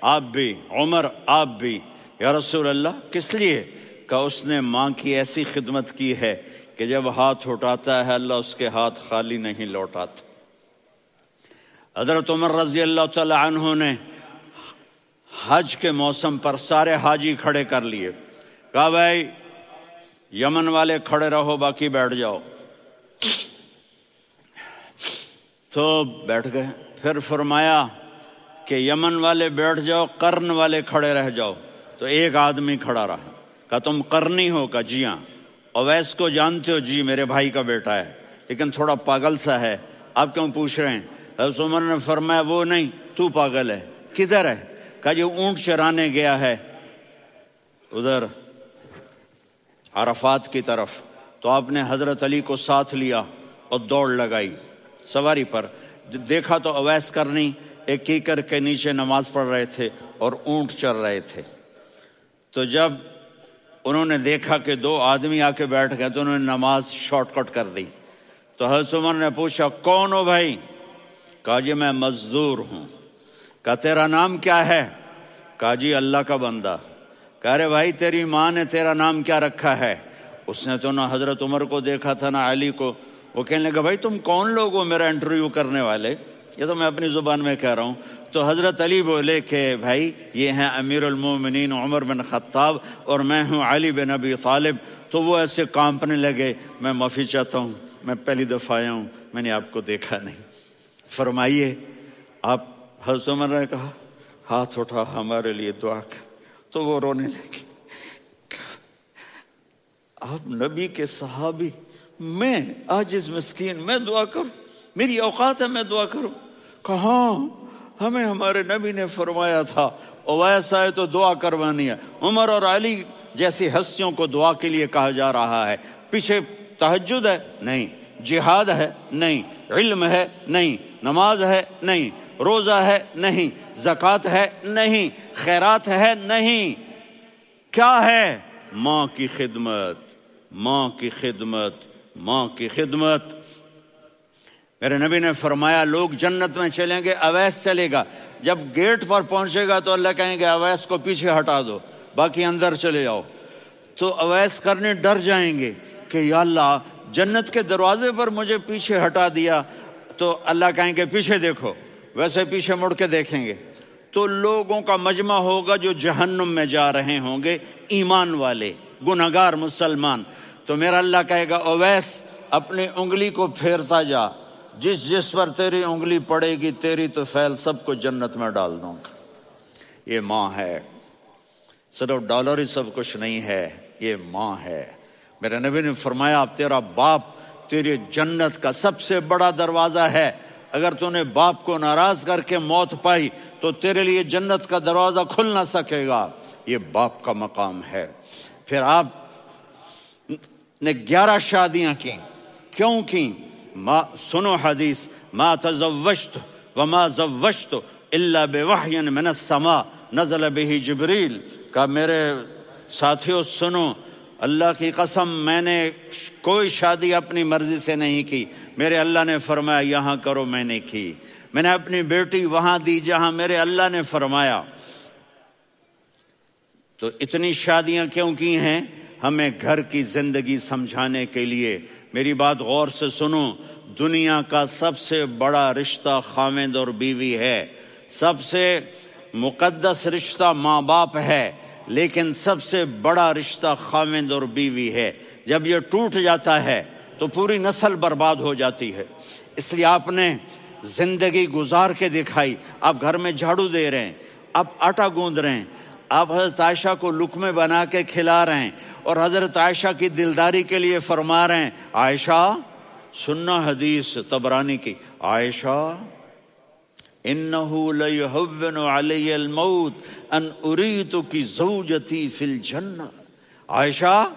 آپ بھی عمر آپ بھی۔ یا رسول اللہ کس لیے؟ کہ اس نے ماں کی ایسی خدمت کی ہے کہ جب ہاتھ اٹھاتا ہے اللہ اس کے ہاتھ خالی نہیں لوٹاتا۔ حضرت عمر رضی اللہ تعالی عنہ نے حج کے موسم پر سارے حاجی کھڑے کر لیے۔ کہا بھائی، یمن والے کھڑے رہو، باقی بیٹھ جاؤ۔ تو بیٹھ گئے۔ پھر فرمایا کہ یمن والے بیٹھ جاؤ کرن والے کھڑے رہ جاؤ۔ تو ایک آدمی کھڑا رہا۔ کہا، تم کرنی ہو؟ کا جی ہاں۔ اویس کو جانتے ہو؟ جی میرے بھائی کا بیٹا ہے۔ لیکن تھوڑا پاگل سا ہے۔ آپ کیوں پوچھ رہے ہیں؟ حضرت عمر نے فرمایا، وہ نہیں، تو پاگل ہے۔ کدھر ہے؟ کہا جو جی اونٹ چرانے گیا ہے۔ ادھر عرفات کی طرف۔ تو آپ نے حضرت علی کو ساتھ لیا اور دوڑ لگائی۔ سواری پر۔ دیکھا تو اویس کرنی، ایک کیکر کے نیچے نماز پڑھ رہے تھے اور اونٹ چر رہے تھے۔ تو جب انہوں نے دیکھا کہ دو آدمی آ کے بیٹھ گئے، تو انہوں نے نماز شارٹ کٹ کر دی۔ تو حضرت عمر نے پوچھا، کون ہو بھائی؟ کہا جی میں مزدور ہوں۔ کہا، تیرا نام کیا ہے؟ کہا جی اللہ کا بندہ۔ کہہ رہے بھائی، تیری ماں نے تیرا نام کیا رکھا ہے؟ اس نے تو نہ حضرت عمر کو دیکھا، تھا نہ علی کو۔ وہ کہنے لگا، بھائی، تم کون لوگ ہو میرا انٹرویو کرنے والے؟ یہ تو میں اپنی زبان میں کہہ رہا ہوں۔ تو حضرت علی بولے کہ، بھائی، یہ ہیں امیر المومنین عمر بن خطاب اور میں ہوں علی بن ابی طالب۔ تو وہ ایسے کانپنے لگے۔ میں معافی چاہتا ہوں، میں پہلی دفعہ آیا ہوں، میں نے آپ کو دیکھا نہیں۔ فرمائیے، آپ حضرت عمر نے کہا، ہاتھ اٹھا، ہمارے لیے دعا کر تو وہ رونے لگی۔ آپ نبی کے صحابی، میں آج اس مسکین، میں دعا کروں، میری اوقات ہے، میں دعا کروں۔ کہاں ہمیں ہمارے نبی نے فرمایا تھا، اویس آئے تو دعا کروانی ہے۔ عمر اور علی جیسی ہستیوں کو دعا کے لیے کہا جا رہا ہے۔ پیچھے تحجد ہے؟ نہیں۔ جہاد ہے؟ نہیں۔ علم ہے؟ نہیں۔ نماز ہے نہیں، روزہ ہے نہیں، زکوٰۃ ہے نہیں، خیرات ہے نہیں۔ کیا ہے؟ ماں کی خدمت، ماں کی خدمت، ماں کی خدمت۔ میرے نبی نے فرمایا، لوگ جنت میں چلیں گے، اویس چلے گا۔ جب گیٹ پر پہنچے گا تو اللہ کہیں گے، اویس کو پیچھے ہٹا دو، باقی اندر چلے جاؤ۔ تو اویس کرنے ڈر جائیں گے کہ یا اللہ، جنت کے دروازے پر مجھے پیچھے ہٹا دیا۔ تو اللہ کہیں گے پیچھے دیکھو، ویسے پیچھے مڑ کے دیکھیں گے۔ تو لوگوں کا مجمع ہوگا جو جہنم میں جا رہے ہوں گے، ایمان والے گناگار مسلمان۔ تو میرا اللہ کہے گا، اویس، اپنی انگلی کو پھیرتا جا۔ جس جس پر تیری انگلی پڑے گی، تیری تو فیل سب کو جنت میں ڈال دوں گا۔ یہ ماں ہے۔ صرف ڈالر ہی سب کچھ نہیں ہے، یہ ماں ہے۔ میرے نبی نے فرمایا آپ تیرا باپ تیری جنت کا سب سے بڑا دروازہ ہے۔ اگر تو نے باپ کو ناراض کر کے موت پائی، تو تیرے لیے جنت کا دروازہ کھل نہ سکے گا۔ یہ باپ کا مقام ہے۔ پھر آپ نے گیارہ شادیاں کی کیوں کی ما سنو حدیث۔ ما تزوجت وما زوجت الا بوحی من السماء، نزل به جبریل۔ کا میرے ساتھیوں سنو اللہ کی قسم میں نے کوئی شادی اپنی مرضی سے نہیں کی۔ میرے اللہ نے فرمایا، یہاں کرو میں نے کی۔ میں نے اپنی بیٹی وہاں دی جہاں میرے اللہ نے فرمایا۔ تو اتنی شادیاں کیوں کی ہیں؟ ہمیں گھر کی زندگی سمجھانے کے لیے۔ میری بات غور سے سنو۔ دنیا کا سب سے بڑا رشتہ خامد اور بیوی ہے۔ سب سے مقدس رشتہ ماں باپ ہے۔ لیکن سب سے بڑا رشتہ خامد اور بیوی ہے۔ جب یہ ٹوٹ جاتا ہے تو پوری نسل برباد ہو جاتی ہے۔ اس لیے آپ نے زندگی گزار کے دکھائی۔ آپ گھر میں جھاڑو دے رہے ہیں۔ آپ آٹا گوند رہے ہیں۔ آپ حضرت عائشہ کو لکمے بنا کے کھلا رہے ہیں اور حضرت عائشہ کی دلداری کے لیے فرما رہے ہیں، عائشہ، سننا حدیث تبرانی کی۔ عائشہ انہو لیہون علی الموت ان اریتو کی زوجتی فی الجنہ عائشہ،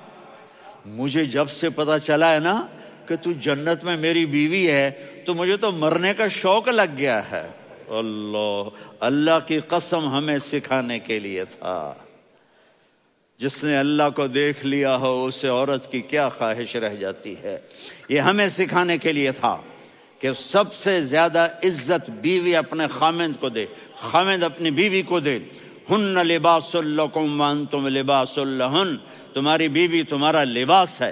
مجھے جب سے پتا چلا ہے نا کہ تو جنت میں میری بیوی ہے، تو مجھے تو مرنے کا شوق لگ گیا ہے۔ اللہ اللہ کی قسم ہمیں سکھانے کے لیے تھا۔ جس نے اللہ کو دیکھ لیا ہو، اسے عورت کی کیا خواہش رہ جاتی ہے؟ یہ ہمیں سکھانے کے لیے تھا۔ کہ سب سے زیادہ عزت بیوی اپنے خامند کو دے، خامند اپنی بیوی کو دے۔ ہن لباس الکم وانتم لباس الہن تمہاری بیوی تمہارا لباس ہے۔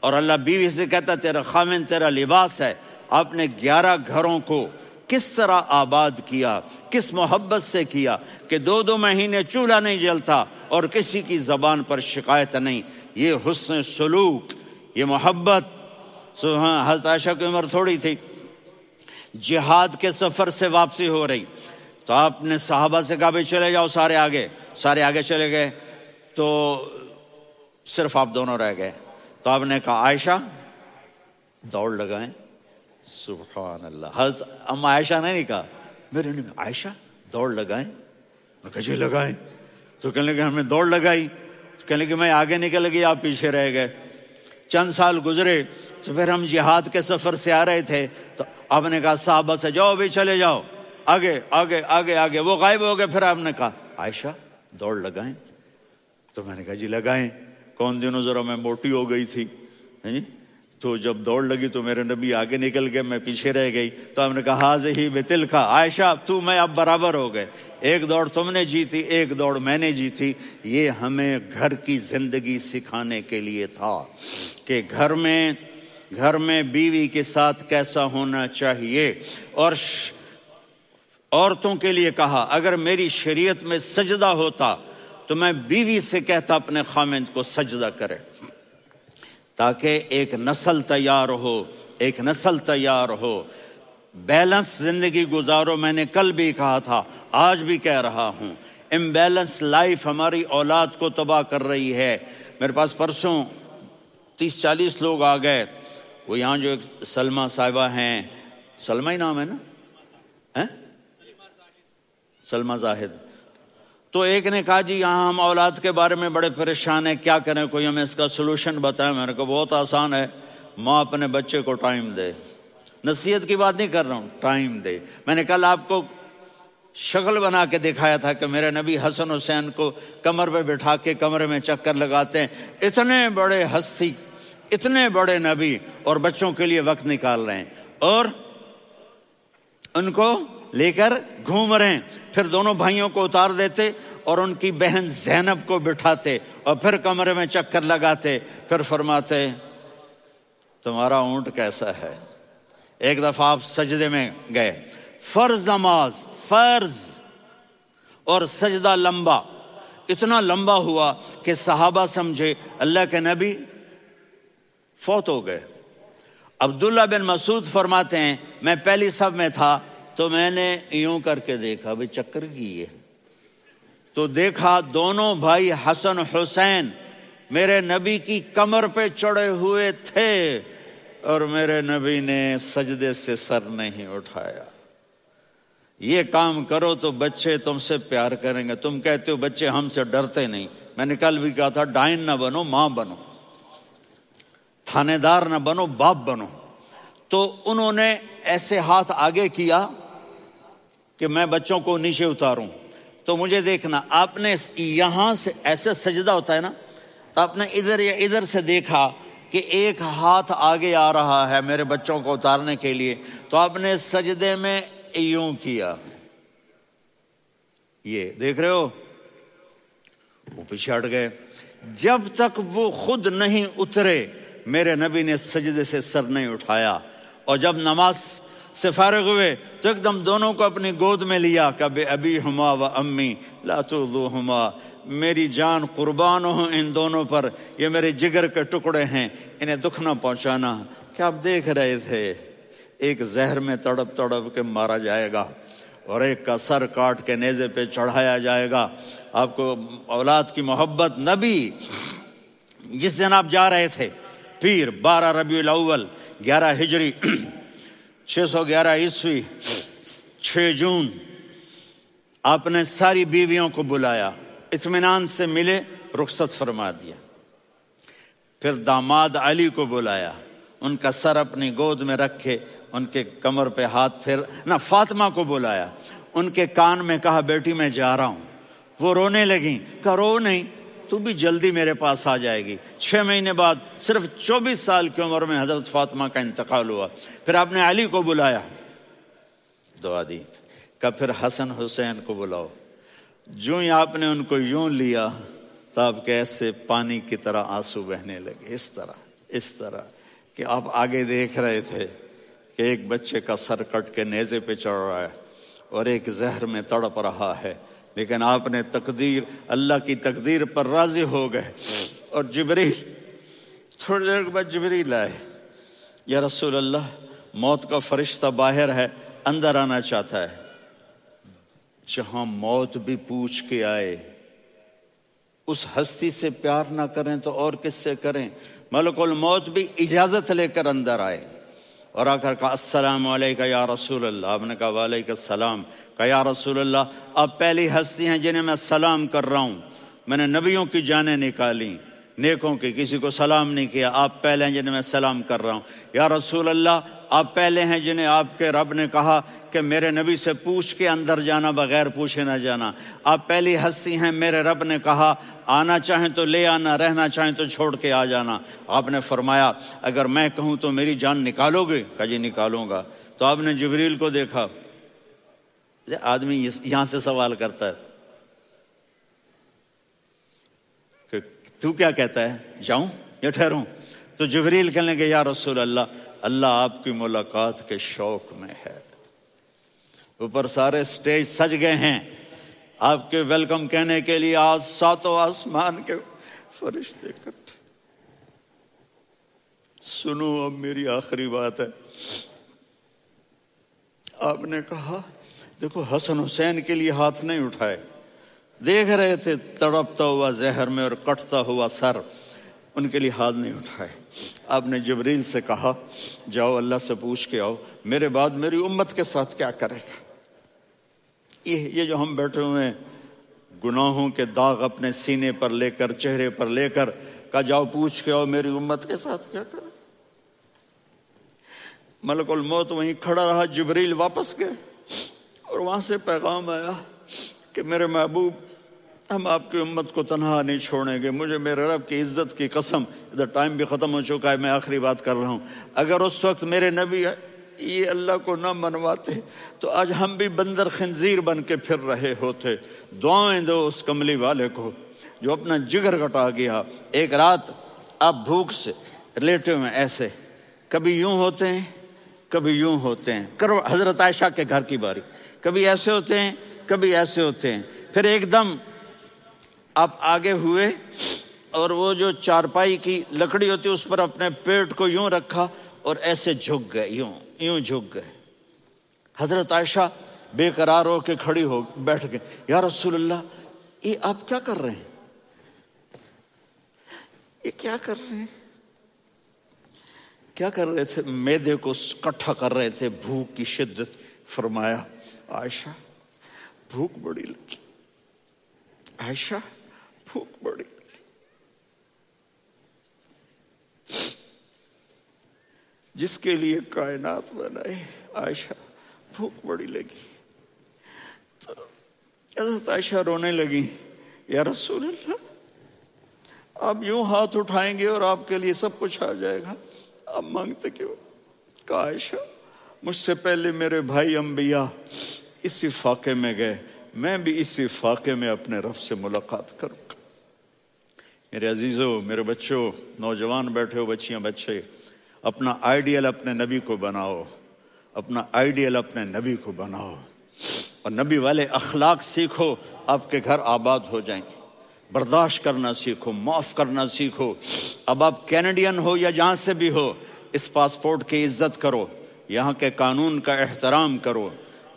اور اللہ بیوی سے کہتا، تیرا خامند تیرا لباس ہے۔ آپ نے گیارہ گھروں کو کس طرح آباد کیا، کس محبت سے کیا کہ دو دو مہینے چولہا نہیں جلتا اور کسی کی زبان پر شکایت نہیں۔ یہ حسن سلوک، یہ محبت ہاں حضرت عائشہ کی عمر تھوڑی تھی۔ جہاد کے سفر سے واپسی ہو رہی۔ تو آپ نے صحابہ سے کہا بھی چلے جاؤ سارے آگے۔ سارے آگے چلے گئے۔ تو صرف آپ دونوں رہ گئے۔ تو آپ نے کہا، عائشہ، دوڑ لگائیں۔ سبحان اللہ۔ حضرت اما عائشہ نے نہیں کہا۔ میرے نے عائشہ، دوڑ لگائیں۔ میں کہا جی لگائیں۔ تو کہنے لگے، ہمیں دوڑ لگائی۔ تو کہنے لگے، میں آگے نکل گئی، آپ پیچھے رہ گئے۔ چند سال گزرے۔ تو پھر ہم جہاد کے سفر سے آ رہے تھے تو آپ نے کہا، صحابہ سے جاؤ بھی چلے جاؤ۔ آگے آگے آگے آگے۔ وہ غائب ہو گئے۔ پھر آپ نے کہا، عائشہ، دوڑ لگائیں۔ تو میں نے کہا جی لگائیں۔ کون دنوں ذرا میں موٹی ہو گئی تھی جی؟ تو جب دوڑ لگی تو میرے نبی آگے نکل گئے، میں پیچھے رہ گئی۔ تو ہم نے کہا حاض ہی بے تل کا عائشہ تو میں اب برابر ہو گئے۔ ایک دوڑ تم نے جیتی، ایک دوڑ میں نے جیتی۔ یہ ہمیں گھر کی زندگی سکھانے کے لیے تھا کہ گھر میں گھر میں بیوی کے ساتھ کیسا ہونا چاہیے؟ اور عورتوں کے لیے کہا، اگر میری شریعت میں سجدہ ہوتا تو میں بیوی سے کہتا اپنے خامند کو سجدہ کرے۔ تاکہ ایک نسل تیار ہو، ایک نسل تیار ہو۔ بیلنس زندگی گزارو، میں نے کل بھی کہا تھا، آج بھی کہہ رہا ہوں۔ امبیلنس لائف ہماری اولاد کو تباہ کر رہی ہے۔ میرے پاس پرسوں تیس چالیس لوگ آ گئے۔ وہ یہاں جو ایک سلما صاحبہ ہیں سلما ہی نام ہے نا؟ سلما زاہد۔ تو ایک نے کہا جی یہاں ہم اولاد کے بارے میں بڑے پریشان ہیں، کیا کریں؟ کوئی ہمیں اس کا سلوشن بتائیں؟ میں نے کہا، بہت آسان ہے۔ ماں اپنے بچے کو ٹائم دے۔ نصیحت کی بات نہیں کر رہا ہوں ٹائم دے۔ میں نے کل آپ کو شکل بنا کے دکھایا تھا کہ میرے نبی حسن حسین کو کمر پہ بٹھا کے کمرے میں چکر لگاتے ہیں۔ اتنے بڑے ہستی اتنے بڑے نبی اور بچوں کے لیے وقت نکال رہے ہیں اور ان کو لے کر گھوم رہے ہیں۔ پھر دونوں بھائیوں کو اتار دیتے اور ان کی بہن زینب کو بٹھاتے اور پھر کمرے میں چکر لگاتے۔ پھر فرماتے، تمہارا اونٹ کیسا ہے؟ ایک دفعہ آپ سجدے میں گئے۔ فرض نماز، فرض۔ اور سجدہ لمبا۔ اتنا لمبا ہوا کہ صحابہ سمجھے، اللہ کے نبی فوت ہو گئے۔ عبداللہ بن مسعود فرماتے ہیں، میں پہلی سب میں تھا تو میں نے یوں کر کے دیکھا بھائی چکر کی ہے تو دیکھا دونوں بھائی حسن حسین میرے نبی کی کمر پہ چڑھے ہوئے تھے اور میرے نبی نے سجدے سے سر نہیں اٹھایا۔ یہ کام کرو تو بچے تم سے پیار کریں گے۔ تم کہتے ہو بچے ہم سے ڈرتے نہیں۔ میں نے کل بھی کہا تھا، ڈائن نہ بنو، ماں بنو۔ تھانے دار نہ بنو، باپ بنو۔ تو انہوں نے ایسے ہاتھ آگے کیا کہ میں بچوں کو نیچے اتاروں۔ تو مجھے دیکھنا، آپ نے یہاں سے ایسے سجدہ ہوتا ہے نا، تو آپ نے ادھر یا ادھر سے دیکھا کہ ایک ہاتھ آگے آ رہا ہے میرے بچوں کو اتارنے کے لیے۔ تو آپ نے سجدے میں یوں کیا۔ یہ دیکھ رہے ہو؟ وہ پیچھے ہٹ گئے۔ جب تک وہ خود نہیں اترے میرے نبی نے سجدے سے سر نہیں اٹھایا۔ اور جب نماز سے فارغ ہوئے تو ایک دم دونوں کو اپنی گود میں لیا کبھی ابھی ہما و امی لاتو ہما میری جان قربان ہو ان دونوں پر، یہ میرے جگر کے ٹکڑے ہیں، انہیں دکھ نہ پہنچانا۔ کیا آپ دیکھ رہے تھے؟ ایک زہر میں تڑپ تڑپ کے مارا جائے گا اور ایک کا سر کاٹ کے نیزے پہ چڑھایا جائے گا۔ آپ کو اولاد کی محبت، نبی، جس دن آپ جا رہے تھے۔ پیر، بارہ ربیع الاول، گیارہ ہجری، چھ سو گیارہ عیسوی، چھ جون۔ آپ نے ساری بیویوں کو بلایا، اطمینان سے ملے، رخصت فرما دیا۔ پھر داماد علی کو بلایا، ان کا سر اپنی گود میں رکھے، ان کے کمر پہ ہاتھ پھر نہ فاطمہ کو بلایا۔ ان کے کان میں کہا، بیٹی میں جا رہا ہوں۔ وہ رونے لگی کہ رو نہیں۔ تو بھی جلدی میرے پاس آ جائے گی۔ چھ مہینے بعد صرف چوبیس سال کی عمر میں حضرت فاطمہ کا انتقال ہوا۔ پھر آپ نے علی کو بلایا۔ دعا دی۔ کہ پھر حسن حسین کو بلاؤ۔ جو ہی آپ نے ان کو یوں لیا تو آپ کیسے پانی کی طرح آنسو بہنے لگے۔ اس طرح اس طرح کہ آپ آگے دیکھ رہے تھے کہ ایک بچے کا سر کٹ کے نیزے پہ چڑھ رہا ہے اور ایک زہر میں تڑپ رہا ہے۔ لیکن آپ نے تقدیر اللہ کی تقدیر پر راضی ہو گئے۔ اور جبریل، تھوڑی دیر کے بعد جبریل آئے۔ یا رسول اللہ، موت کا فرشتہ باہر ہے، اندر آنا چاہتا ہے۔ جہاں موت بھی پوچھ کے آئے، اس ہستی سے پیار نہ کریں تو اور کس سے کریں؟ ملک الموت بھی اجازت لے کر اندر آئے۔ اور آ کر کہا، السلام علیکم یا رسول اللہ۔ آپ نے کہا، وعلیکم السلام۔ کہا، یا رسول اللہ، آپ پہلی ہستی ہیں جنہیں میں سلام کر رہا ہوں. میں نے نبیوں کی جانیں نکالی، نیکوں کی، کسی کو سلام نہیں کیا، آپ پہلے ہیں جنہیں میں سلام کر رہا ہوں۔ یا رسول اللہ، آپ پہلے ہیں جنہیں آپ کے رب نے کہا کہ میرے نبی سے پوچھ کے اندر جانا بغیر پوچھے نہ جانا۔ آپ پہلی ہستی ہیں، میرے رب نے کہا، آنا چاہیں تو لے آنا، رہنا چاہیں تو چھوڑ کے آ جانا۔ آپ نے فرمایا، اگر میں کہوں تو میری جان نکالو گے؟ کہ جی نکالوں گا۔ تو آپ نے جبریل کو دیکھا۔ آدمی یہاں سے سوال کرتا ہے کہ تو کیا کہتا ہے؟ جاؤں یا ٹھہروں؟ تو جبریل کہنے کے یا رسول اللہ اللہ آپ کی ملاقات کے شوق میں ہے۔ اوپر سارے سٹیج سج گئے ہیں۔ آپ کے ویلکم کہنے کے لیے آج ساتوں آسمان کے فرشتے کٹ سنو، اب میری آخری بات ہے۔ آپ نے کہا دیکھو، حسن حسین کے لیے ہاتھ نہیں اٹھائے۔ دیکھ رہے تھے، تڑپتا ہوا زہر میں اور کٹتا ہوا سر، ان کے لیے ہاتھ نہیں اٹھائے۔ آپ نے جبریل سے کہا، جاؤ اللہ سے پوچھ کے آؤ، میرے بعد میری امت کے ساتھ کیا کرے گا؟ یہ جو ہم بیٹھے ہوئے ہیں، گناہوں کے داغ اپنے سینے پر لے کر، چہرے پر لے کر، کہا جاؤ، پوچھ کے آؤ، میری امت کے ساتھ کیا کریں ملک الموت وہیں کھڑا رہا، جبریل واپس گئے۔ اور وہاں سے پیغام آیا کہ میرے محبوب، ہم آپ کی امت کو تنہا نہیں چھوڑیں گے، مجھے میرے رب کی عزت کی قسم، ادھر ٹائم بھی ختم ہو چکا ہے، میں آخری بات کر رہا ہوں۔ اگر اس وقت میرے نبی یہ اللہ کو نہ منواتے، تو آج ہم بھی بندر خنزیر بن کے پھر رہے ہوتے۔ دعائیں دو اس کملی والے کو جو اپنا جگر کٹا گیا۔ ایک رات آپ بھوک سے لیٹے ہوئے ایسے، کبھی یوں ہوتے ہیں، کبھی یوں ہوتے ہیں۔ کرو حضرت عائشہ کے گھر کی باری۔ کبھی ایسے ہوتے ہیں، کبھی ایسے ہوتے ہیں۔ پھر ایک دم آپ آگے ہوئے اور وہ جو چارپائی کی لکڑی ہوتی اس پر اپنے پیٹ کو یوں رکھا اور ایسے جھک گئے، یوں یوں جھک گئے۔ حضرت عائشہ بے قرار ہو کے کھڑی ہو، بیٹھ گئے یا رسول اللہ، یہ آپ کیا کر رہے ہیں؟ یہ کیا کر رہے ہیں؟ کیا کر رہے تھے؟ میدے کو کٹھا کر رہے تھے، بھوک کی شدت فرمایا۔ عائشہ، بھوک بڑی لگی۔ عائشہ، بھوک بڑی لگی۔ جس کے لیے کائنات بنائے عائشہ، بھوک بڑی لگی۔ تو حضرت عائشہ رونے لگی۔ یا رسول اللہ، آپ یوں ہاتھ اٹھائیں گے اور آپ کے لیے سب کچھ آ جائے گا۔ اب مانگتے کیوں؟ عائشہ مجھ سے پہلے میرے بھائی انبیاء اسی فاقے میں گئے، میں بھی اسی فاقے میں اپنے رب سے ملاقات کروں گا۔ میرے عزیزوں میرے بچوں، نوجوان بیٹھے ہو، بچیاں، بچے، اپنا آئیڈیل اپنے نبی کو بناؤ، اپنا آئیڈیل اپنے نبی کو بناؤ اور نبی والے اخلاق سیکھو، آپ کے گھر آباد ہو جائیں۔ گے برداشت کرنا سیکھو، معاف کرنا سیکھو۔ اب آپ کینیڈین ہو یا جہاں سے بھی ہو، اس پاسپورٹ کی عزت کرو۔ یہاں کے قانون کا احترام کرو،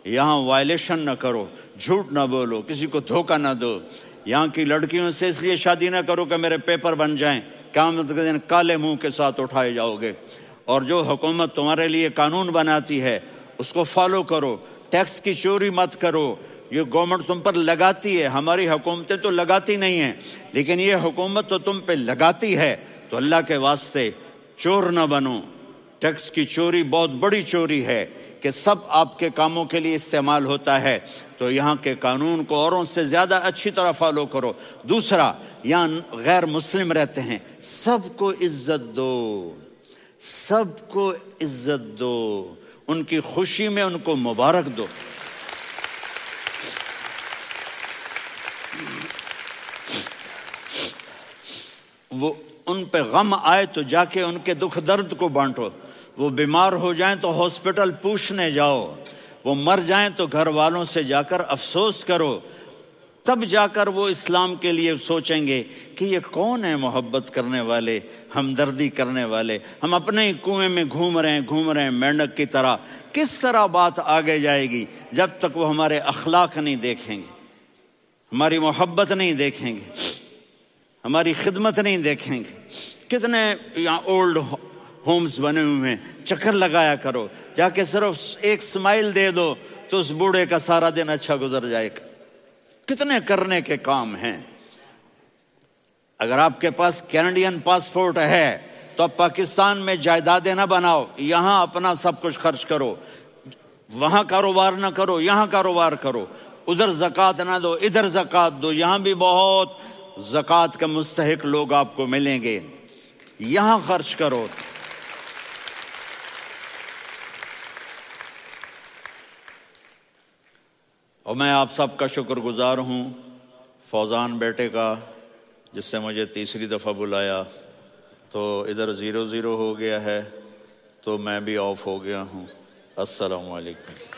یہاں وائلیشن نہ کرو، جھوٹ نہ بولو، کسی کو دھوکہ نہ دو۔ یہاں کی لڑکیوں سے اس لیے شادی نہ کرو کہ میرے پیپر بن جائیں۔ کیا مطلب دن کالے منہ کے ساتھ اٹھائے جاؤ گے۔ اور جو حکومت تمہارے لیے قانون بناتی ہے، اس کو فالو کرو۔ ٹیکس کی چوری مت کرو۔ یہ گورنمنٹ تم پر لگاتی ہے۔ ہماری حکومتیں تو لگاتی نہیں ہیں۔ لیکن یہ حکومت تو تم پہ لگاتی ہے۔ تو اللہ کے واسطے چور نہ بنو۔ ٹیکس کی چوری بہت بڑی چوری ہے کہ سب آپ کے کاموں کے لیے استعمال ہوتا ہے۔ تو یہاں کے قانون کو اوروں سے زیادہ اچھی طرح فالو کرو۔ دوسرا، یہاں غیر مسلم رہتے ہیں۔ سب کو عزت دو۔ سب کو عزت دو۔ ان کی خوشی میں ان کو مبارک دو۔ وہ ان پہ غم آئے تو جا کے ان کے دکھ درد کو بانٹو۔ وہ بیمار ہو جائیں تو ہاسپٹل پوچھنے جاؤ، وہ مر جائیں تو گھر والوں سے جا کر افسوس کرو۔ تب جا کر وہ اسلام کے لیے سوچیں گے کہ یہ کون ہے محبت کرنے والے، ہمدردی کرنے والے۔ ہم اپنے ہی کنویں میں گھوم رہے ہیں، گھوم رہے ہیں مینڈک کی طرح۔ کس طرح بات آگے جائے گی جب تک وہ ہمارے اخلاق نہیں دیکھیں گے؟ ہماری محبت نہیں دیکھیں گے۔ ہماری خدمت نہیں دیکھیں گے۔ کتنے یہاں اولڈ ہومز بنے ہوئے ہیں۔ چکر لگایا کرو۔ جا کے صرف ایک سمائل دے دو تو اس بوڑھے کا سارا دن اچھا گزر جائے گا۔ کتنے کرنے کے کام ہیں۔ اگر آپ کے پاس کینیڈین پاسپورٹ ہے تو اب پاکستان میں جائیدادیں نہ بناؤ۔ یہاں اپنا سب کچھ خرچ کرو۔ وہاں کاروبار نہ کرو، یہاں کاروبار کرو۔ ادھر زکات نہ دو، ادھر زکات دو۔ یہاں بھی بہت زکوٰۃ کا مستحق لوگ آپ کو ملیں گے۔ یہاں خرچ کرو۔ اور میں آپ سب کا شکر گزار ہوں فوزان بیٹے کا، جس سے مجھے تیسری دفعہ بلایا۔ تو ادھر زیرو زیرو ہو گیا ہے، تو میں بھی آف ہو گیا ہوں۔ السلام علیکم۔